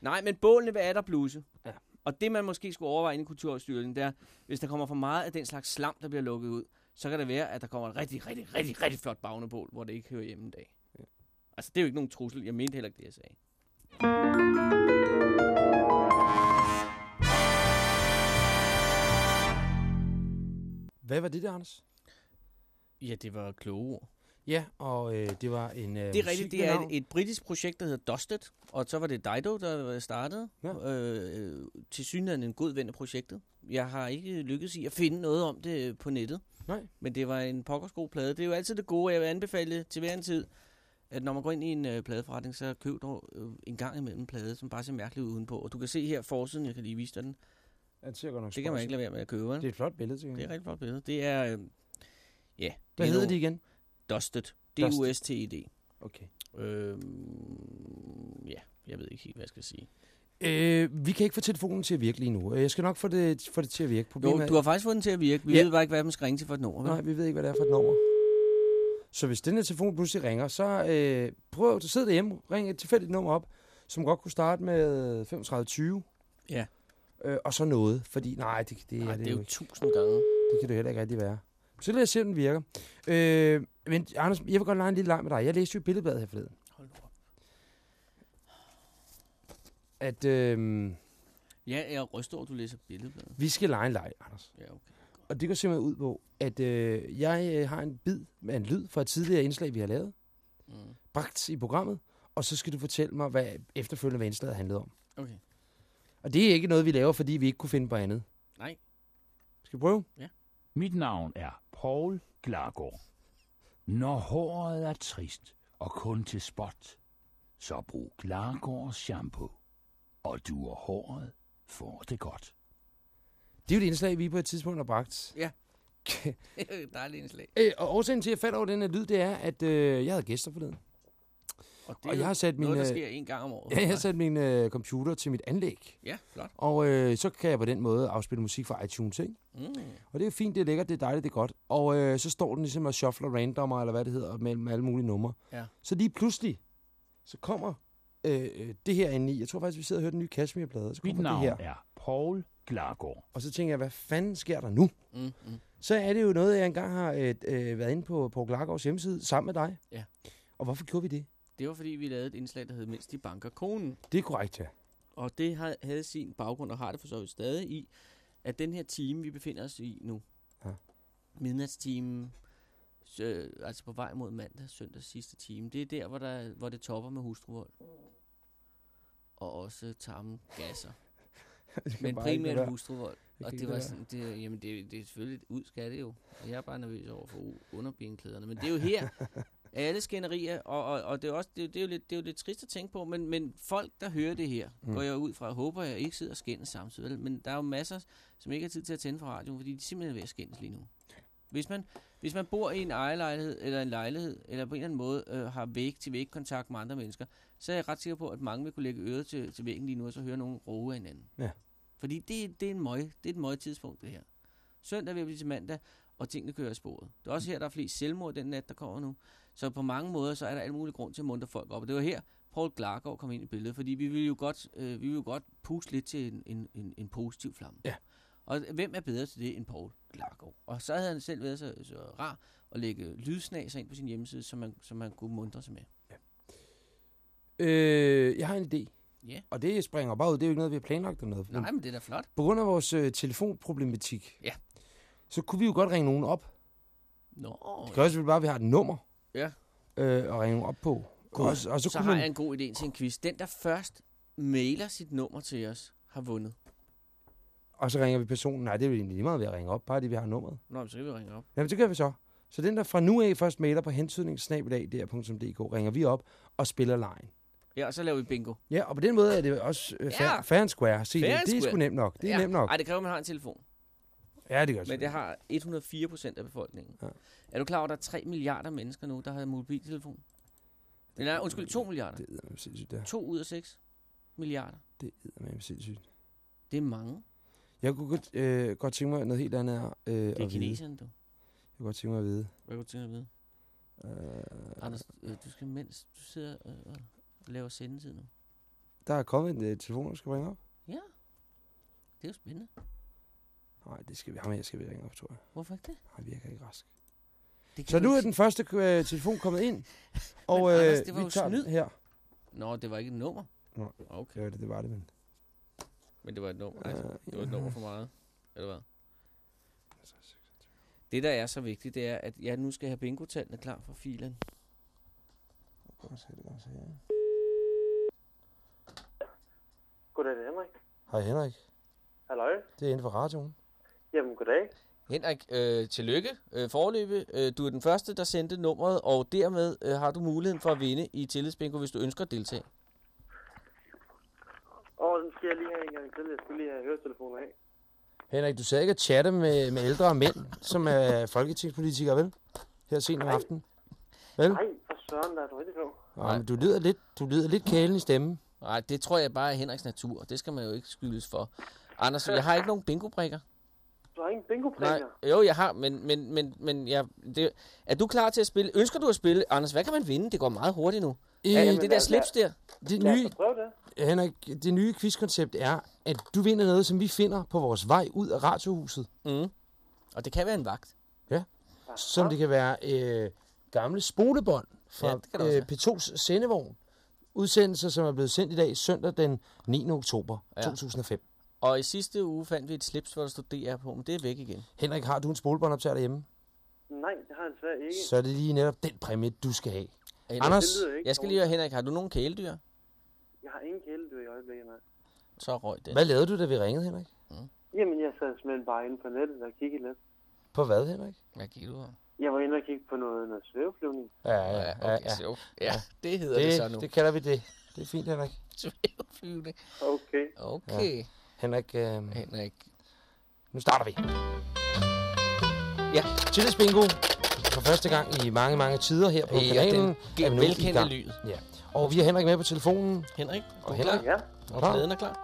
Nej, men bålene vil der bluse. Ja. Og det, man måske skulle overveje inde i kulturstyrelsen, det er, hvis der kommer for meget af den slags slam, der bliver lukket ud, så kan det være, at der kommer et rigtig, rigtig, rigtig, rigtig flot bagnebål, hvor det ikke hører hjemme en dag. Altså, det er jo ikke nogen trussel. Jeg mente heller ikke det, jeg sagde. Hvad var det der, Anders? Ja, det var kloge ord. Ja, og øh, det var en øh, Det er rigtigt, det er et, et britisk projekt, der hedder Dusted, og så var det Dido, der startede. Ja. Øh, til synligheden en god ven af projektet. Jeg har ikke lykkedes i at finde noget om det på nettet, Nej. men det var en pokkers god plade. Det er jo altid det gode, jeg vil anbefale til hver en tid, at når man går ind i en øh, pladeforretning, så køb dog øh, en gang imellem en plade, som bare ser mærkeligt ud udenpå. Og du kan se her forsiden, jeg kan lige vise dig den. Ja, det ser godt nok Det kan man ikke lade være med at købe. ud. Det er et flot billede, til Det er et rigtig flot billede. Det er, øh, ja, Hvad det er hedder de nogle- igen? Dusted. Dusted. D-U-S-T-E-D. Okay. Øhm, ja, jeg ved ikke helt, hvad jeg skal sige. Øh, vi kan ikke få telefonen til at virke lige nu. Øh, Jeg skal nok få det, få det til at virke. Jo, Problemet du har faktisk fået den til at virke. Vi Ja. ved bare ikke, hvad man skal ringe til for et nummer. Nej, vi ved ikke, hvad det er for et nummer. Så hvis den her telefon pludselig ringer, så øh, prøv at sidde derhjemme, ring et tilfældigt nummer op, som godt kunne starte med 3520. Ja. Øh, og så noget, fordi nej, det, det, Nej, er det det, er jo ikke. tusind gange. Det kan det heller ikke rigtig være. Så lad os se, om den virker. Øh, men Anders, jeg vil godt lege en lille leg med dig. Jeg læste jo et billedblad her forleden. Hold nu op. At øh, Ja, jeg ryster over, du læser billedbladet. vi skal lege en leg, Anders. Ja, okay. Og det går simpelthen ud på, at øh, jeg øh, har en bid med en lyd fra et tidligere indslag, vi har lavet. Mm. bragt i programmet, og så skal du fortælle mig, hvad efterfølgende hvad indslaget handlede om. Okay. Og det er ikke noget, vi laver, fordi vi ikke kunne finde på andet. Nej. Skal vi prøve? Mit navn er Paul Glargaard. Når håret er trist og kun til spot, så brug Klargårds shampoo. Og du og håret får det godt. Det er jo et indslag, vi på et tidspunkt har bragt. Ja. <laughs> Dejligt indslag. Øh, og årsagen til, at jeg faldt over den her lyd, det er, at øh, jeg havde gæster forleden. Og det Og jeg har sat noget, min, der øh, sker en gang om året. Ja, jeg har sat min øh, computer til mit anlæg. Ja, flot. Og øh, så kan jeg på den måde afspille musik fra iTunes, ikke? Mm. Og det er jo fint, det er lækkert, det er dejligt, det er godt. Og øh, så står den ligesom og shuffler randommer, eller hvad det hedder, mellem alle mulige numre. Ja. Så lige pludselig, så kommer øh, øh, det her inde i. Jeg tror faktisk, vi sidder og hører den nye Kashmir-plade. Så Mit kommer navn det her. er Paul Klargård. Og så tænker jeg, hvad fanden sker der nu? Mm, mm. Så er det jo noget, jeg engang har øh, øh, været inde på på Klargaards hjemmeside sammen med dig. Ja. Og hvorfor gjorde vi det? Det var fordi, vi lavede et indslag, der hed Mens de banker konen. Det er korrekt, ja. Og det har- havde sin baggrund, og har det for så vidt stadig i, at den her time, vi befinder os i nu, Ja. midnatstimen, øh, altså på vej mod mandag, søndag sidste time, det er der, hvor, der, hvor det topper med hustruvold. Og også tarmgasser. Det kan <laughs> Men primært hustruvold. Og det var lade sådan, det, jamen det, det er selvfølgelig, ud skal det jo. Og jeg er bare nervøs over for underbenklæderne. Men det er jo her, <laughs> alle skænderier, og, og, og det, er også, det, er det, er jo lidt, det er jo lidt trist at tænke på, men, men folk, der hører det her, Mm. går jeg ud fra, håber jeg ikke sidder og skændes samtidig. Men der er jo masser, som ikke har tid til at tænde for radioen, fordi de simpelthen er ved at skændes lige nu. Hvis man, hvis man bor i en ejerlejlighed, eller en lejlighed, eller på en eller anden måde øh, har væg til væg kontakt med andre mennesker, så er jeg ret sikker på, at mange vil kunne lægge øret til, til væggen lige nu, og så høre nogen roe af hinanden. Ja. Fordi det, det, er en møg, det er et møg tidspunkt, det her. Søndag vil blive til mandag, og tingene kører af sporet. Det er også her, der er flest selvmord den nat, der kommer nu. Så på mange måder, så er der alle mulige grund til at muntre folk op. Og det var her, Paul Glargaard kom ind i billedet, fordi vi vil jo godt, øh, vi vil jo godt puste lidt til en, en, en, en positiv flamme. Ja. Og hvem er bedre til det end Paul Glargaard? Og så havde han selv været så, så rar at lægge lydsnaser ind på sin hjemmeside, som man, som man kunne mundre sig med. Øh, jeg har en idé. Ja. Og det springer bare ud. Det er jo ikke noget, vi har planlagt eller noget. Nej, men det er da flot. på grund af vores øh, telefonproblematik, Ja. så kunne vi jo godt ringe nogen op. Nå, Det kan også bare, at vi har et nummer Ja. øh, at ringe op på. God. Og, så, og så, så kunne har man, jeg en god idé til en quiz. Den, der først mailer sit nummer til os, har vundet. Og så ringer vi personen. Nej, det er jo egentlig lige meget ved at ringe op. Bare det, vi har nummeret. Nå, men så kan vi ringe op. Jamen, det gør vi så. Så den, der fra nu af først mailer på hentydningssnabelag.dk, ringer vi op og spiller lejen. Ja, og så laver vi bingo. Ja, og på den måde er det også øh, fair, Ja. fair and square. Se, Fair det, det er sgu nemt nok. Det er ja. nemt nok. Ej, det kræver, at man har en telefon. Ja, det gør Men det har 104 procent af befolkningen. Ja. Er du klar over, at der er 3 milliarder mennesker nu, der har mobiltelefon? Nej, undskyld, 2 milliarder. Det er sindssygt, det er. 2 ud af 6 milliarder. Det er sindssygt. Det er mange. Jeg kunne godt, øh, godt tænke mig noget helt andet her. Øh, Det er kineserne, du. Jeg kunne godt tænke mig at vide. Hvad kunne du tænke dig at vide? Øh, Anders, øh, du skal, mens du sidder øh, og laver sendetid nu. der er kommet en øh, telefon, der skal ringe op. Ja. Det er jo spændende. Nej, det skal vi. Ham her skal vi ringe op, tror jeg. Hvorfor ikke det? Han virker ikke rask. det Så du nu er den første øh, telefon kommet ind. <laughs> Og Anders, øh, det var vi tager snyd. her. Nå, det var ikke et nummer. Nå. Okay, det, det var det, men... men det var et nummer. Øh, Altså, det var et nummer for meget. Eller hvad? Det, der er så vigtigt, det er, at jeg nu skal have bingo-tallene klar for filen. Godt se, det se, ja. Goddag, det er Henrik. Hej Henrik. Halløj. Det er inden for radioen. Jamen, goddag. Henrik, øh, tillykke. Øh, forløbe. Øh, du er den første, der sendte nummeret, og dermed øh, har du muligheden for at vinde i tillidsbingo, hvis du ønsker at deltage. Jeg lige have en gang til. Jeg skal lige have høretelefoner af. Henrik, du sad ikke og chatte med, med ældre mænd, som er folketingspolitikere, vel? Her sent om Nej. aftenen. Vel? Nej, for søren, der er du rigtig klog. Nej, men du lyder lidt, du lyder lidt kælen i stemmen. Nej, det tror jeg bare er Henriks natur. Det skal man jo ikke skyldes for. Anders, jeg har ikke nogen bingo-brikker. Du har ingen bingo Nej, jo, jeg har, men, men, men, men jeg, det, er du klar til at spille? Ønsker du at spille? Anders, hvad kan man vinde? Det går meget hurtigt nu. Er jamen, det der slips der? det, Lad nye, det. Henrik, det nye quizkoncept er, at du vinder noget, som vi finder på vores vej ud af radiohuset. Mm. Og det kan være en vagt. Som det kan være øh, gamle spolebånd fra Ja, øh, P2's sendevogn. Udsendelser, som er blevet sendt i dag, søndag den 9. oktober Ja. 2005. Og i sidste uge fandt vi et slips, hvor der stod DR på, men det er væk igen. Henrik, har du en spolebåndoptager derhjemme? Nej, det har jeg desværre ikke. Så er det lige netop den præmie, du skal have. Henrik, Anders, Det lyder ikke jeg skal lige høre, Henrik, har du nogen kæledyr? Jeg har ingen kæledyr i øjeblikket, nej. Så røg det. hvad lavede du, da vi ringede, Henrik? Jamen, jeg sad simpelthen bare inde på nettet og kiggede lidt. På hvad, Henrik? Hvad gik du over? Jeg var inde og kigge på noget, noget svæveflyvning. Ja, ja, Ja, ja. okay, ja. så, ja, det hedder det, det så nu. Det, kalder vi det. Det er fint, Henrik. Svæveflyvning. Okay. Okay, Henrik, øh, Henrik. nu starter vi. Ja. Tillidsbingo. For første gang i mange, mange tider her på Ja, kanalen. den er vi nu i velkendte gang. lyd. Ja. Og vi har Henrik med på telefonen. Henrik, Og Henrik? klar? Ja. Og Klar. klæden er klar.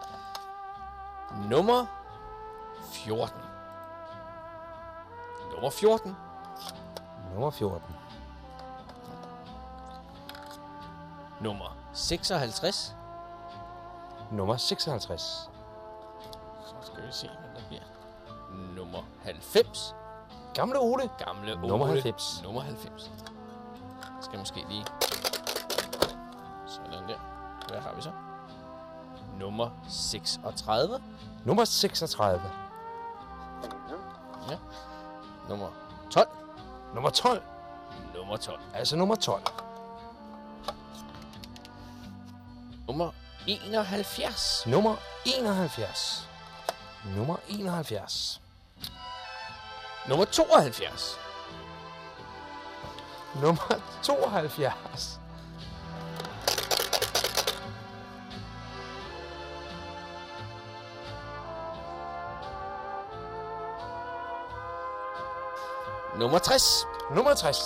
Nummer 14. Nummer 14. Nummer 14. Nummer 56. Nummer 56. Så skal vi se, hvad der bliver. Nummer 90. Gamle Ole. Gamle Ole. Nummer 90. Nummer 90. Skal måske lige... Sådan der. Hvad har vi så? Nummer 36. Nummer 36. ja. Nummer 12. Nummer 12. Nummer 12. Altså nummer 12. Nummer 71. Nummer 71. Nummer 71. Nummer 72. Nummer 72. Nummer 60. Nummer 60.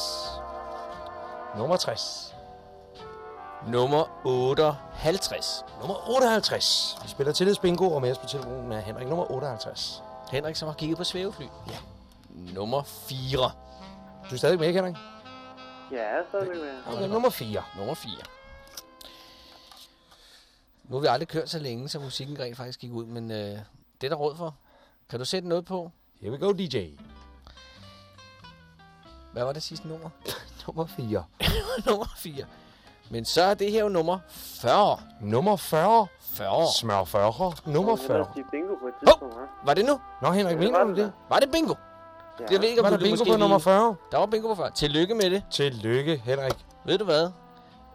Nummer 60. Nummer 58. Nummer 58. Vi spiller tillidsbingo, og med os på telefonen er Henrik nummer 58. Henrik, som har kigget på svævefly. Ja. Nummer 4. Du er stadig med, ikke, Henrik? Ja, jeg er stadigvæk med. Okay, nummer 4. Nummer 4. Nu har vi aldrig kørt så længe, så musikken rent faktisk gik ud, men øh, det er der råd for. Kan du sætte noget på? Here we go, DJ. Hvad var det sidste nummer? <laughs> Nummer 4. <laughs> nummer 4. Men så er det her jo nummer 40. Nummer 40. 40. Smør 40. Nummer Jeg 40. vil sige bingo på et tidspunkt, hva'? Var det nu? Nå, Henrik, mener du det. Var det bingo? Ja. Jeg ved ikke, om Var du der bingo på nummer lige- 40? Der var bingo på 40. Tillykke med det. Tillykke, Henrik. Ved du hvad?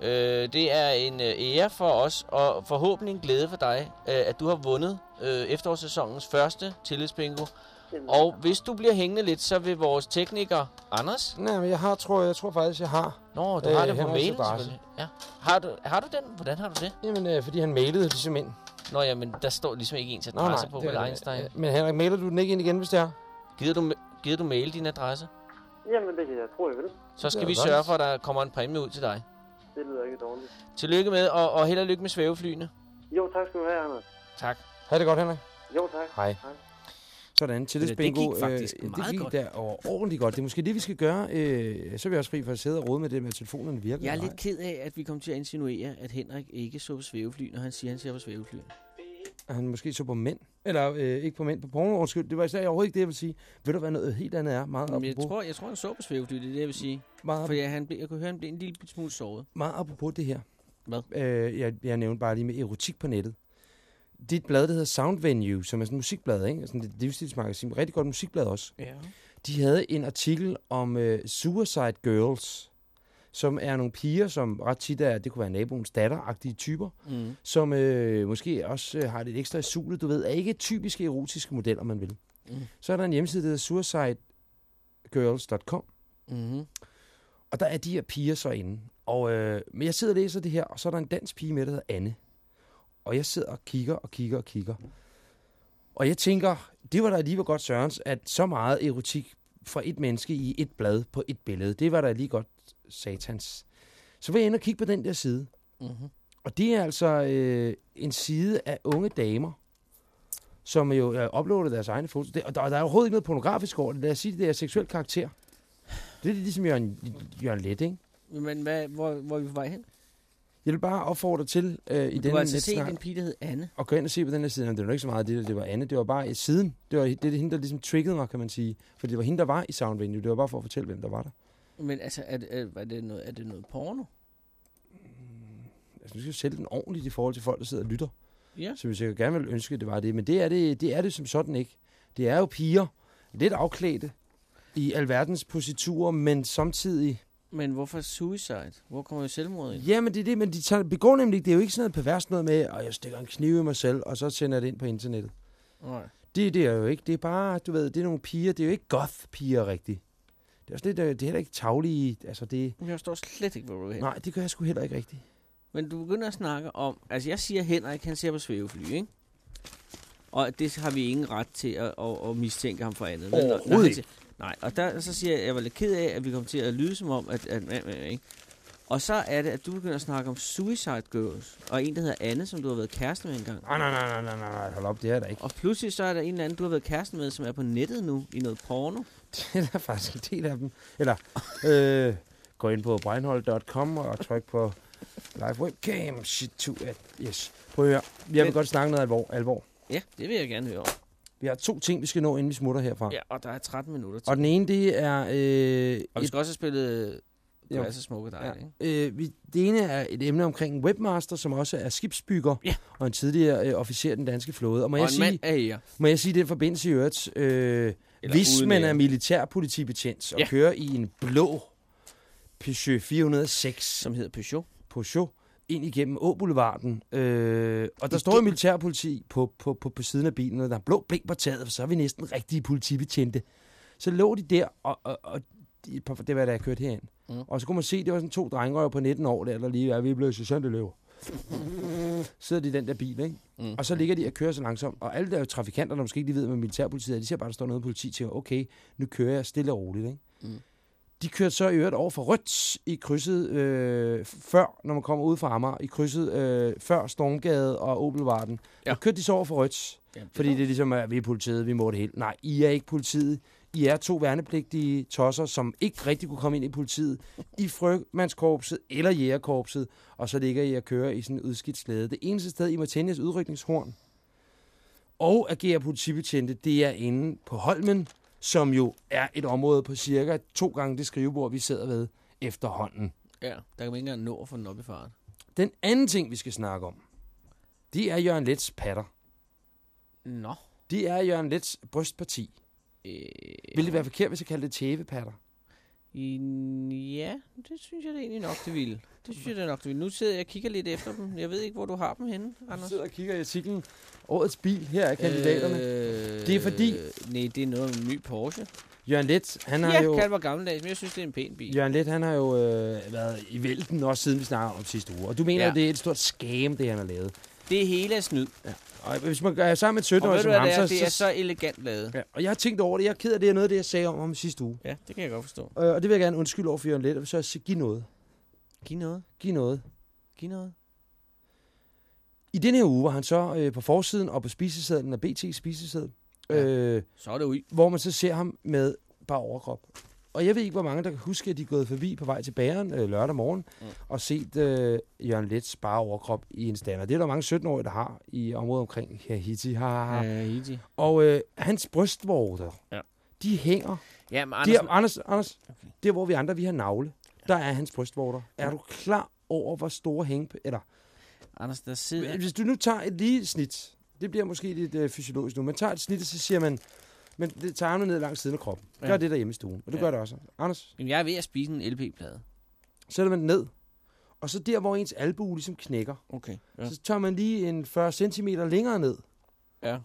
Øh, det er en øh, ære for os, og forhåbentlig en glæde for dig, øh, at du har vundet øh, efterårssæsonens første tillidsbingo. Og hvis du bliver hængende lidt, så vil vores tekniker, Anders... Nej, men jeg har, tror, jeg tror faktisk, jeg har. Nå, du Øh, har det på mailen selvfølgelig. Ja. Har, du, har du den? Hvordan har du det? Jamen, øh, fordi han mailede ligesom ind. Nå ja, men der står ligesom ikke ens Nå, nej. på er- Einstein. øh, Men Henrik, mailer du den ikke ind igen, hvis det er? Gider du, gider du mail din adresse? Jamen, det kan jeg tro, jeg vil. Så skal vi godt. sørge for, at der kommer en præmie ud til dig. Det lyder ikke dårligt. Tillykke med, og, og held og lykke med svæveflyene. Jo, tak skal du have, Anders. Tak. Ha' det godt, Henrik. Jo, tak. Hej. Hej. Sådan, tillidsbingo. det gik faktisk øh, meget det gik godt. der overordentligt godt. Det er måske det, vi skal gøre. Øh, så er vi også fri for at sidde og rode med det med, at telefonerne virker. Jeg er lidt ked af, at vi kom til at insinuere, at Henrik ikke så på svævefly, når han siger, at han ser på svævefly. Han måske så på mænd. Eller øh, ikke på mænd, på porno. Undskyld, det var især overhovedet ikke det, jeg vil sige. Ved du, hvad noget helt andet er? Meget Men jeg tror, jeg tror, han så på svævefly, det er det, jeg vil sige. meget, For han blev, jeg kunne høre, han blev en lille smule såret. meget apropos det her. Hvad? Øh, jeg, jeg nævnte bare lige med erotik på nettet. Et blad, der hedder Sound Venue, som er sådan et musikblad, ikke? Sådan et livsstilsmagasin. Rigtig godt musikblad også. Ja. De havde en artikel om øh, Suicide Girls, som er nogle piger, som ret tit er, det kunne være naboens datter-agtige typer, Mm. som øh, måske også øh, har lidt ekstra i sulet, du ved, er ikke typiske erotiske modeller, man vil. Mm. Så er der en hjemmeside, der hedder suicidegirls.com, Mm-hmm. og der er de her piger så inde. Og, øh, men jeg sidder og læser det her, og så er der en dansk pige med, der hedder Anne. Og jeg sidder og kigger og kigger og kigger. Og jeg tænker, det var da lige godt Sørens, at så meget erotik fra et menneske i et blad på et billede, det var da lige godt satans. Så vil jeg ind og kigge på den der side. Mm-hmm. Og det er altså øh, en side af unge damer, som jo øh, uploader deres egne fotos. Det, og der, der er overhovedet ikke noget pornografisk over det. Lad os sige, det er seksuel karakter. Det er ligesom Jørgen, Jørgen Let, ikke? Men hvad, hvor, hvor er vi på vej hen? Jeg vil bare opfordre til øh, i Du denne har altså set en pige, der hed Anne. at gå ind og se på den her side. Men det var ikke så meget det, det var Anne. Det var bare siden. Det var det, det hende, der ligesom triggede mig, kan man sige. For det var hende, der var i Sound Venue. Det var bare for at fortælle, hvem der var der. Men altså, er, det- er, er, det noget, er det noget porno? Altså, nu skal sælge den ordentligt i forhold til folk, der sidder og lytter. Ja. Så hvis jeg gerne vil ønske, at det var det. Men det er det, det er det som sådan ikke. Det er jo piger, lidt afklædte, i alverdens positurer, men samtidig... Men hvorfor suicide? Hvor kommer jo selvmord ind? Jamen, det er det, men de tager, begår nemlig ikke. Det er jo ikke sådan noget perverst noget med, at jeg stikker en kniv i mig selv, og så sender jeg det ind på internettet. Nej. Det, det er jo ikke. Det er bare, du ved, det er nogle piger. Det er jo ikke goth-piger rigtigt. Det er også lidt, øh, det er heller ikke taglige, altså det, Jeg forstår slet ikke, hvor du er hen. nej, det gør jeg sgu heller ikke rigtigt. Men du begynder at snakke om... Altså, jeg siger Henrik, han ser på svævefly, ikke? Og det har vi ingen ret til at, at, at mistænke ham for andet. vel? Når- når Overhovedet ikke. Nej, og der, så siger jeg, at jeg var lidt ked af, at vi kom til at lyde som om, at... at, at, at ikke? Og så er det, at du begynder at snakke om Suicide Girls, og en, der hedder Anne, som du har været kæreste med engang. Nej, nej, nej, nej, nej, nej, nej, hold op, det er der ikke. Og pludselig så er der en eller anden, du har været kæreste med, som er på nettet nu, i noget porno. <laughs> Det er faktisk en del af dem. Eller, øh, gå ind på breinhold.com og tryk på live webcam. Shit, to, at, yes. Prøv at høre. Jeg vil godt snakke noget alvor. alvor. Ja, det vil jeg gerne høre om. Vi har to ting, vi skal nå, inden vi smutter herfra. Ja, og der er 13 minutter til. Og den ene, det er... Øh, Og vi et, skal også have spillet. Du er så smukke dig, ikke? øh, vi, det ene er et emne omkring en webmaster, som også er skibsbygger. Ja. Og en tidligere øh, officer i den danske flåde. Og må, Og jeg en sige, mand af jer. må jeg sige det i forbindelse i øvrigt, øh, Eller hvis man er militærpolitibetjent og Ja. kører i en blå Peugeot 406, Som hedder Peugeot. Peugeot ind igennem Åboulevarden. Øh, og der står jo militærpoliti på, på, på, på siden af bilen, og der er blå blink på taget, så er vi næsten rigtige politibetjente. Så lå de der, og, og, og de, det var da jeg kørte herind. Mm. Og så kunne man se, det var sådan to drenge på 19 år, der, der lige er, vi er blevet sergeantelever. Sidder de i den der bil, ikke? Mm. Og så ligger de og kører så langsomt. Og alle der er trafikanter, der måske ikke lige ved, hvad militærpolitiet er, de ser bare, der står noget politi til, okay, nu kører jeg stille og roligt, ikke? Mm. De kørte så i øvrigt over for rødt i krydset øh, før, når man kommer ud fra Amager, i krydset øh, før Stormgade og Obelvarden. Ja. Ja. Og kørte de så over for rødt, Jamen, fordi det er ligesom, at vi er politiet, vi må det hele. Nej, I er ikke politiet. I er to værnepligtige tosser, som ikke rigtig kunne komme ind i politiet, i frømandskorpset eller jægerkorpset, og så ligger I og kører i sådan en udskidt slæde. Det eneste sted, I må tænde jeres udrykningshorn og agere politibetjente, det er inde på Holmen, som jo er et område på cirka to gange det skrivebord, vi sidder ved efterhånden. Ja, der kan man ikke engang nå at få den op i fart. Den anden ting, vi skal snakke om, det er Jørgen Lets patter. Nå. Det er Jørgen Lets brystparti. Øh, Vil det være forkert, hvis jeg kalder det tævepatter? i, ja, det synes jeg det egentlig nok, det ville. Det synes jeg det er nok, det ville. Nu sidder jeg og kigger lidt efter dem. Jeg ved ikke, hvor du har dem henne, Jeg Anders. sidder og kigger i artiklen. Årets bil, her er kandidaterne. Øh, Det er fordi- Nej, det er noget med en ny Porsche. Jørgen Let, han har Ja, jo... kan være gammeldags, men jeg synes, det er en pæn bil. Jørgen Let, han har jo øh, været i vælten også siden vi snakkede om sidste uge. Og du mener Ja. ja. det er et stort scam, det han har lavet. Det hele er snyd. Og hvis man gør sammen med et 17 Og år som ham, det er? så, Det er så elegant lavet. Ja, og jeg har tænkt over det. Jeg er ked af det. er noget af det, jeg sagde om ham sidste uge. Ja, det kan jeg godt forstå. Øh, og det vil jeg gerne undskylde over for Jørgen Let. Og så sige, giv noget. Giv noget. Giv noget. Giv noget. I den her uge var han så øh, på forsiden og på spisesedlen af BT spiseseddel. Ja. Øh, Så er det ud. hvor man så ser ham med bare overkrop. Og jeg ved ikke, hvor mange, der kan huske, at de er gået forbi på vej til bæren øh, lørdag morgen, Mm. og set øh, Jørgen Lets bare overkrop i en stander. Det er der mange 17-årige, der har i området omkring Haiti. Ha, ha, ha. Ja, easy. Og øh, hans brystvorter, Ja. de hænger. Ja, men Der, Anders, Anders, Anders Okay. der hvor vi andre, vi har navle, der er hans brystvorter. Er du klar over, hvor store hæng... Eller, Anders, der sidder... hvis du nu tager et lige snit, det bliver måske lidt øh, fysiologisk nu, men tager et snit, og så siger man, men det tager armene ned langs siden af kroppen. Gør Ja. det der hjemme i stuen, og du Ja. gør det også. Anders, Jamen, jeg er ved at spise en LP-plade. sætter man den ned, og så der, hvor ens albue ligesom knækker, Okay. Ja. så tager man lige en 40 cm længere ned. ja.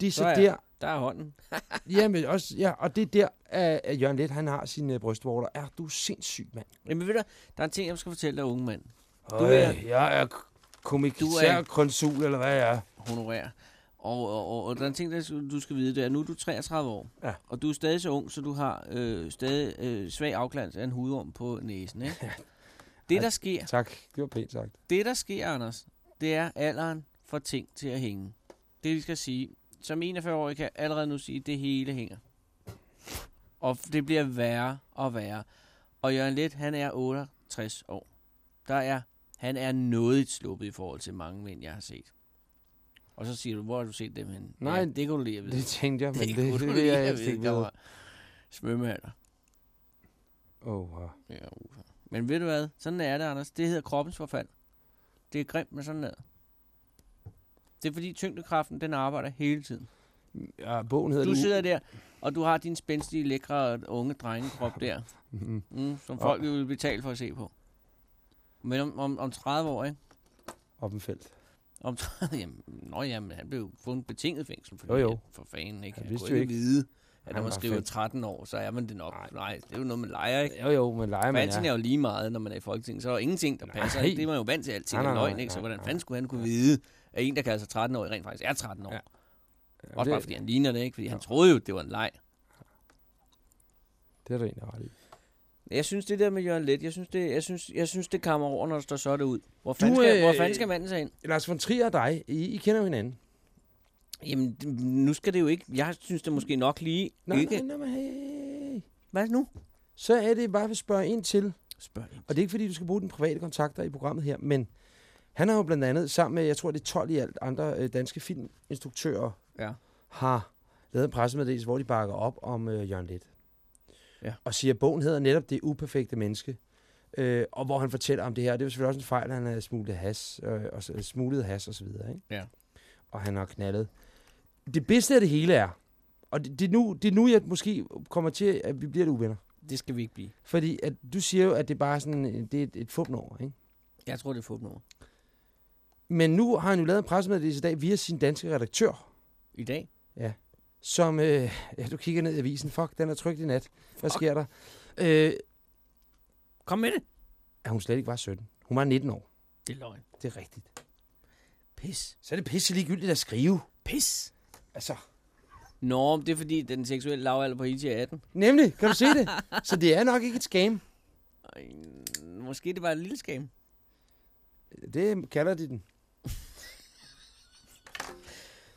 Det er så, Så er- der, Der er hånden. <laughs> jamen også, ja, og det er der, at Jørgen Let, han har sine øh, brystvorter. Er du sindssyg, mand? Jamen, ved du, der er en ting, jeg skal fortælle dig, unge mand. Du er- er, jeg er kommissærkonsul, eller hvad jeg er. Honorer. Og, og, og, og der er en ting, der du skal vide, det er, nu er du 33 år. Ja. Og du er stadig så ung, så du har øh, stadig øh, svag afglans af en hudorm på næsen, ikke? <laughs> Det, der sker, Tak, det var pænt sagt. det, der sker, Anders, det er alderen for ting til at hænge. Det, vi skal sige, som 41-årig kan jeg allerede nu sige, at det hele hænger. Og det bliver værre og værre. Og Jørgen Let, han er 68 år. Der er, han er noget sluppet i forhold til mange mænd, jeg har set. Og så siger du, hvor har du set dem henne? Nej, ja, det kan du lige vide. Det tænkte jeg, men det, kunne det, det, vil jeg helst ikke vide. Svømmehaller. Oh, ja. Ja, uha. Men ved du hvad? Sådan er det, Anders. Det hedder kroppens forfald. Det er grimt, men sådan er det. Det er fordi tyngdekraften, den arbejder hele tiden. ja, bogen hedder Du det. sidder der, og du har din spændstige, lækre, unge drengekrop <laughs> der, Mm, mm, som folk vil betale for at se på. Men om, om, om 30 år, ikke? Oppenfeldt. Om 30, <laughs> jamen, nå jamen, han blev fundet betinget fængsel for Jo, det jo. for fanden, ikke? Han Han vidste jo ikke vide, at når Han man skriver fem- 13 år, så er man det nok. Nej, Nej det er jo noget, man leger, ikke? Jo, jo, men leger man er er. jo lige meget, når man er i Folketinget. Så er der ingenting, der Nej. passer. Ikke? Det er man jo vant til, alting Nej, nej, løgn, nej, ikke? Så nej, hvordan nej. fanden skulle han kunne vide, at en, der kalder sig 13 år, rent faktisk er 13 år? Ja. Ja. Også bare fordi han ligner det, ikke? Fordi han troede jo, det var en leg. Det er du egentlig ret i. Jeg synes, det der med Jørgen Let, jeg synes, det, jeg synes, jeg synes, det kommer over, når der står sådan ud. Hvor fanden, skal, øh, hvor fanden skal manden sig ind? Lars von Trier og dig, I, I kender jo hinanden. Jamen, nu skal det jo ikke... Jeg synes det måske nok lige Nej, ikke... nej, nej, hey. Hvad nu? Så er det bare, at spørge ind til, Spørg ind. og det er ikke fordi, du skal bruge den private kontakter i programmet her, men han har jo blandt andet sammen med, jeg tror det er 12 i alt, andre øh, danske filminstruktører, Ja. har lavet en pressemeddelelse, hvor de bakker op om øh, Jørgen Let. Ja. Og siger, at bogen hedder netop Det uperfekte menneske. Øh, og hvor han fortæller om det her. Det er jo selvfølgelig også en fejl, at han har smuglet has, øh, og smuglet has og så videre. Ikke? Ja. Og han har knaldet. Det bedste af det hele er, og det, det, er nu, det er nu, jeg måske kommer til, at vi bliver lidt uvenner. Det skal vi ikke blive. Fordi at du siger jo, at det er bare sådan, det er et, et fupnummer, ikke? Jeg tror, det er fodnummer. Men nu har han jo lavet en pressemeddelelse i dag via sin danske redaktør, I dag? Som, øh, ja, du kigger ned i avisen, fuck, den er trygt i nat. Hvad sker der? Øh, Kom med det. at hun slet ikke var 17. Hun var 19 år. Det er løgn. Det er rigtigt. Pis. Så er det pisse ligegyldigt at skrive. Pis. Altså, Nå, men det er fordi, den seksuelle lavalder på IT er 18. nemlig, kan du se det? Så det er nok ikke et scam. Ej, Måske det var et lille skam. Det kalder de den.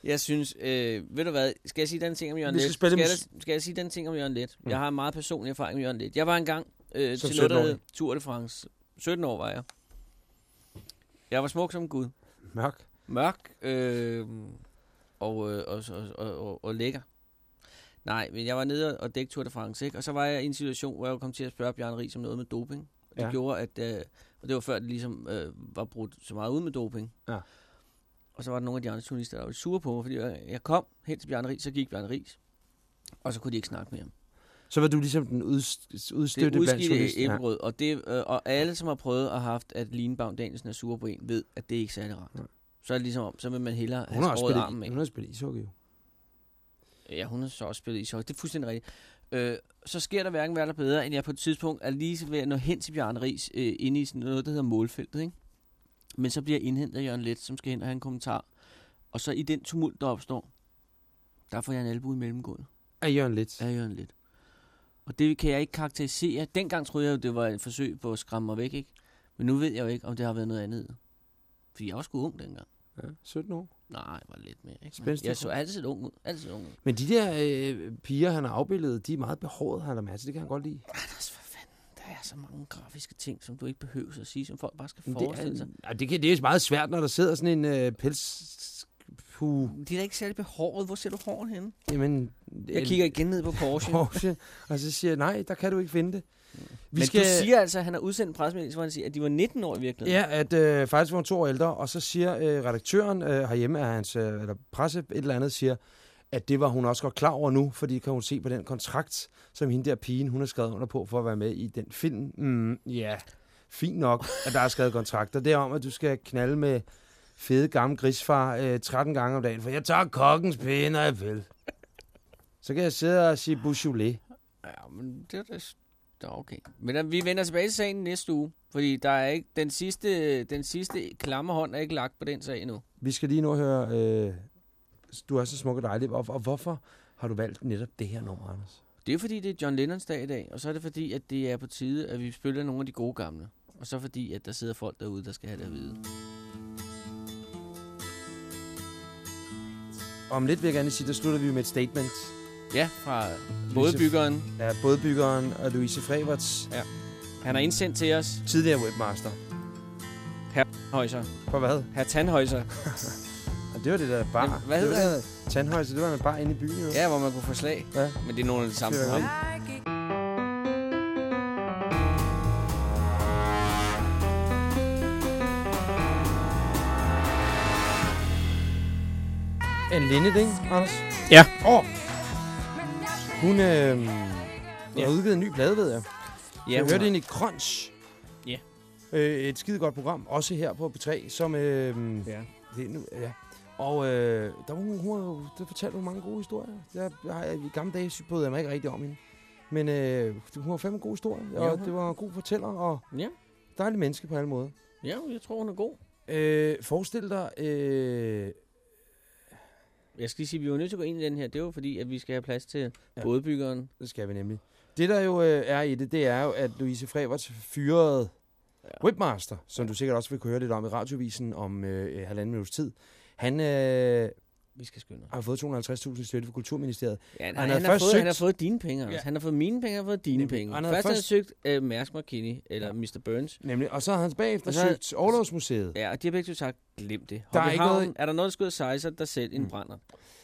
Jeg synes, øh, ved du hvad, skal jeg sige den ting om Jørgen skal Let? Skal, mus- jeg, skal jeg sige den ting om Jørgen Let? Mm. Jeg har en meget personlig erfaring med Jørgen Let. Jeg var engang øh, Som til noget, der 17-årig. hed Tour de France. 17 år var jeg. Jeg var smuk som gud. Mørk. Mørk øh, og, øh, og, og, og, og, og lækker. Nej, men jeg var nede og dække Tour de France, ikke? Og så var jeg i en situation, hvor jeg kom til at spørge Bjørn Ries om noget med doping. Og det ja. gjorde, at... Øh, og det var før, det ligesom øh, var brudt så meget ud med doping. Ja. Og så var der nogle af de andre journalister, der var sure på mig, fordi jeg, jeg kom hen til Bjørn Ries, så gik Bjørn Ries. Og så kunne de ikke snakke mere. Så var du ligesom den udst- Det udstøtte er blandt udskidte journalisten. Ja. og, det, øh, og alle, som har prøvet og haft, at Line Baum Danielsen er sur på en, ved, at det er ikke særlig rart. Nej. Så er det ligesom om, så vil man hellere Hun have skåret armen af. hun har spillet ishockey jo. Ja, hun har så også spillet ishockey. Det er fuldstændig rigtigt. Øh, så sker der hverken værre eller bedre, end jeg på et tidspunkt er lige ved at nå hen til Bjørn Ries øh, inde i sådan noget, der hedder målfeltet. Ikke? Men så bliver indhentet af Jørgen Let, som skal hen og have en kommentar. Og så i den tumult, der opstår, der får jeg en albu i mellemgulvet Af Jørgen Lidt. af Jørgen Let. Og det kan jeg ikke karakterisere. Dengang troede jeg jo, det var et forsøg på at skræmme mig væk, ikke? Men nu ved jeg jo ikke, om det har været noget andet. Fordi jeg var sgu ung dengang. Ja, 17 år. Nej, jeg var lidt mere, ikke? Spændstig Jeg så altid ung ud. Altid ung ud. Men de der øh, piger, han har afbildet, de er meget behåret, han har med. Det kan han godt lide. Anders, for fanden. Er så mange grafiske ting, som du ikke behøver at sige, som folk bare skal det, forestille sig. er, ja, det, kan, det er meget svært, når der sidder sådan en øh, pels... Puh. De er da ikke særlig behåret. Hvor ser du håret henne? Jamen, Jeg kigger igen ned på Porsche. Porsche, og så siger jeg, nej, der kan du ikke finde det. Vi Men skal... du siger altså, at han har udsendt en pressemeddelelse, hvor han siger, at de var 19 år i virkeligheden. Ja, at øh, faktisk var hun to år ældre, og så siger øh, redaktøren øh, herhjemme, at hans øh, eller presse et eller andet, siger, at det var hun også godt klar over nu, fordi kan hun se på den kontrakt, som hende der pigen, hun har skrevet under på for at være med i den film. Mm, ja, fint nok, at der er skrevet kontrakter. Det er om, at du skal knalde med fede gamle grisfar øh, 13 gange om dagen, for jeg tager kokkens penge, når jeg vil. Så kan jeg sidde og sige Beaujolais. Ja, men det er da okay. Men da, vi vender tilbage til sagen næste uge, fordi der er ikke, den sidste, den sidste klamme hånd er ikke lagt på den sag endnu. Vi skal lige nu høre, øh, du er så smuk og dejlig, og, og hvorfor har du valgt netop det her nummer, Anders? Det er fordi, det er John Lennons dag i dag, og så er det fordi, at det er på tide, at vi spiller nogle af de gode gamle. Og så fordi, at der sidder folk derude, der skal have det at vide. Om lidt vil jeg gerne sige, der slutter vi med et statement. Ja, fra bådbyggeren. Ja, bådbyggeren og Louise Freverts Han har indsendt til os, tidligere webmaster. Højser. For hvad? Herr Tandhøjser. <laughs> Og det var det der bar. Men hvad det hedder var det der Tandhøjse, det var en bar inde i byen, jo. Ja, hvor man kunne få slag. Ja. Men det er nogle af de samme Det er program. En Linnet, ikke, Anders? Ja. Åh! Oh. Hun øh, Ja. har udgivet en ny plade, ved jeg. Ja, jeg hørte ind i Crunch. Ja. Øh, et skide godt program, også her på P3, som... Øh, Ja. det, nu, ja. Og øh, der, hun, hun, jo- der fortalte hun mange gode historier. Jeg, jeg, I gamle dage bryder jeg mig ikke rigtig om hende. Men øh, hun har fandme gode historier, Ja, og hun- det var en god fortæller, og Ja, dejlig menneske på alle måder. ja jeg tror, hun er god. Øh, forestil dig, øh, Jeg skal lige sige, at vi var nødt til at gå ind i den her. Det var fordi, at vi skal have plads til Ja. bådbyggeren. det skal vi nemlig. Det der jo øh, er i det, det er jo, at Louise Frevert fyrede Ja. Webmaster, som du sikkert også vil kunne høre lidt om i radiovisen om øh, halvanden minuts tid. Han øh, Vi skal skynde har fået 250.000 støtte fra Kulturministeriet. Ja, han, Han han, har først fået, søgt- han har fået dine penge, Anders. Ja. Han har fået mine penge, har fået dine Nemlig. penge. Han først, først har han søgt uh, Mærsk McKinney, eller Ja. Mr. Burns. Nemlig, og så har han bagefter Og så- søgt Overlovsmuseet. Ja, og de har begge sagt, glem det. Der er ikke noget- Er der noget, der så er der selv en Mm. brænder.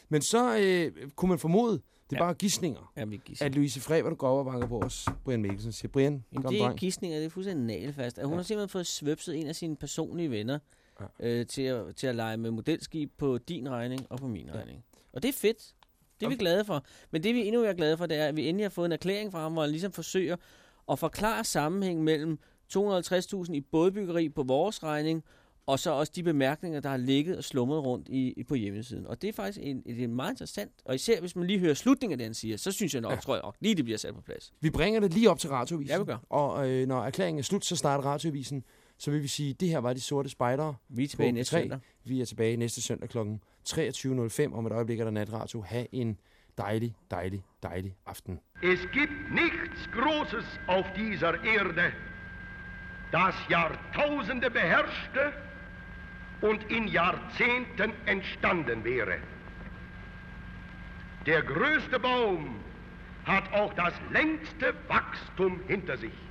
Men så øh, kunne man formode, det er Ja. bare gissninger, Ja, vi gisser. at Louise Frevert går op og banker på os. Brian Mikkelsen siger, Brian, Jamen, det er ikke gissninger, det er fuldstændig nagelfast. At hun Ja. har simpelthen fået svøbset en af sine personlige venner Ja. øh, til, at, til at lege med modelskib på din regning og på min Ja. regning. Og det er fedt. Det er vi Og- glade for. Men det vi endnu er glade for, det er, at vi endelig har fået en erklæring fra ham, hvor han ligesom forsøger at forklare sammenhængen mellem 250.000 i bådbyggeri på vores regning, og så også de bemærkninger, der har ligget og slummet rundt i, i på hjemmesiden. Og det er faktisk en, det er meget interessant. Og især hvis man lige hører slutningen af det, han siger, så synes jeg nok, Ja. tror jeg nok, lige det bliver sat på plads. Vi bringer det lige op til radiovisen. Ja, vi gør. Og øh, når erklæringen er slut, så starter radiovisen. Så vil vi sige, det her var de sorte spejdere. Vi er tilbage næste P3. søndag. Vi er tilbage næste søndag kl. 23.05. Om et øjeblik er der natradio. Ha' en dejlig, dejlig, dejlig aften. Es gibt nichts Großes auf dieser Erde, das Jahrtausende beherrschte und in Jahrzehnten entstanden wäre. Der größte Baum hat auch das längste Wachstum hinter sich.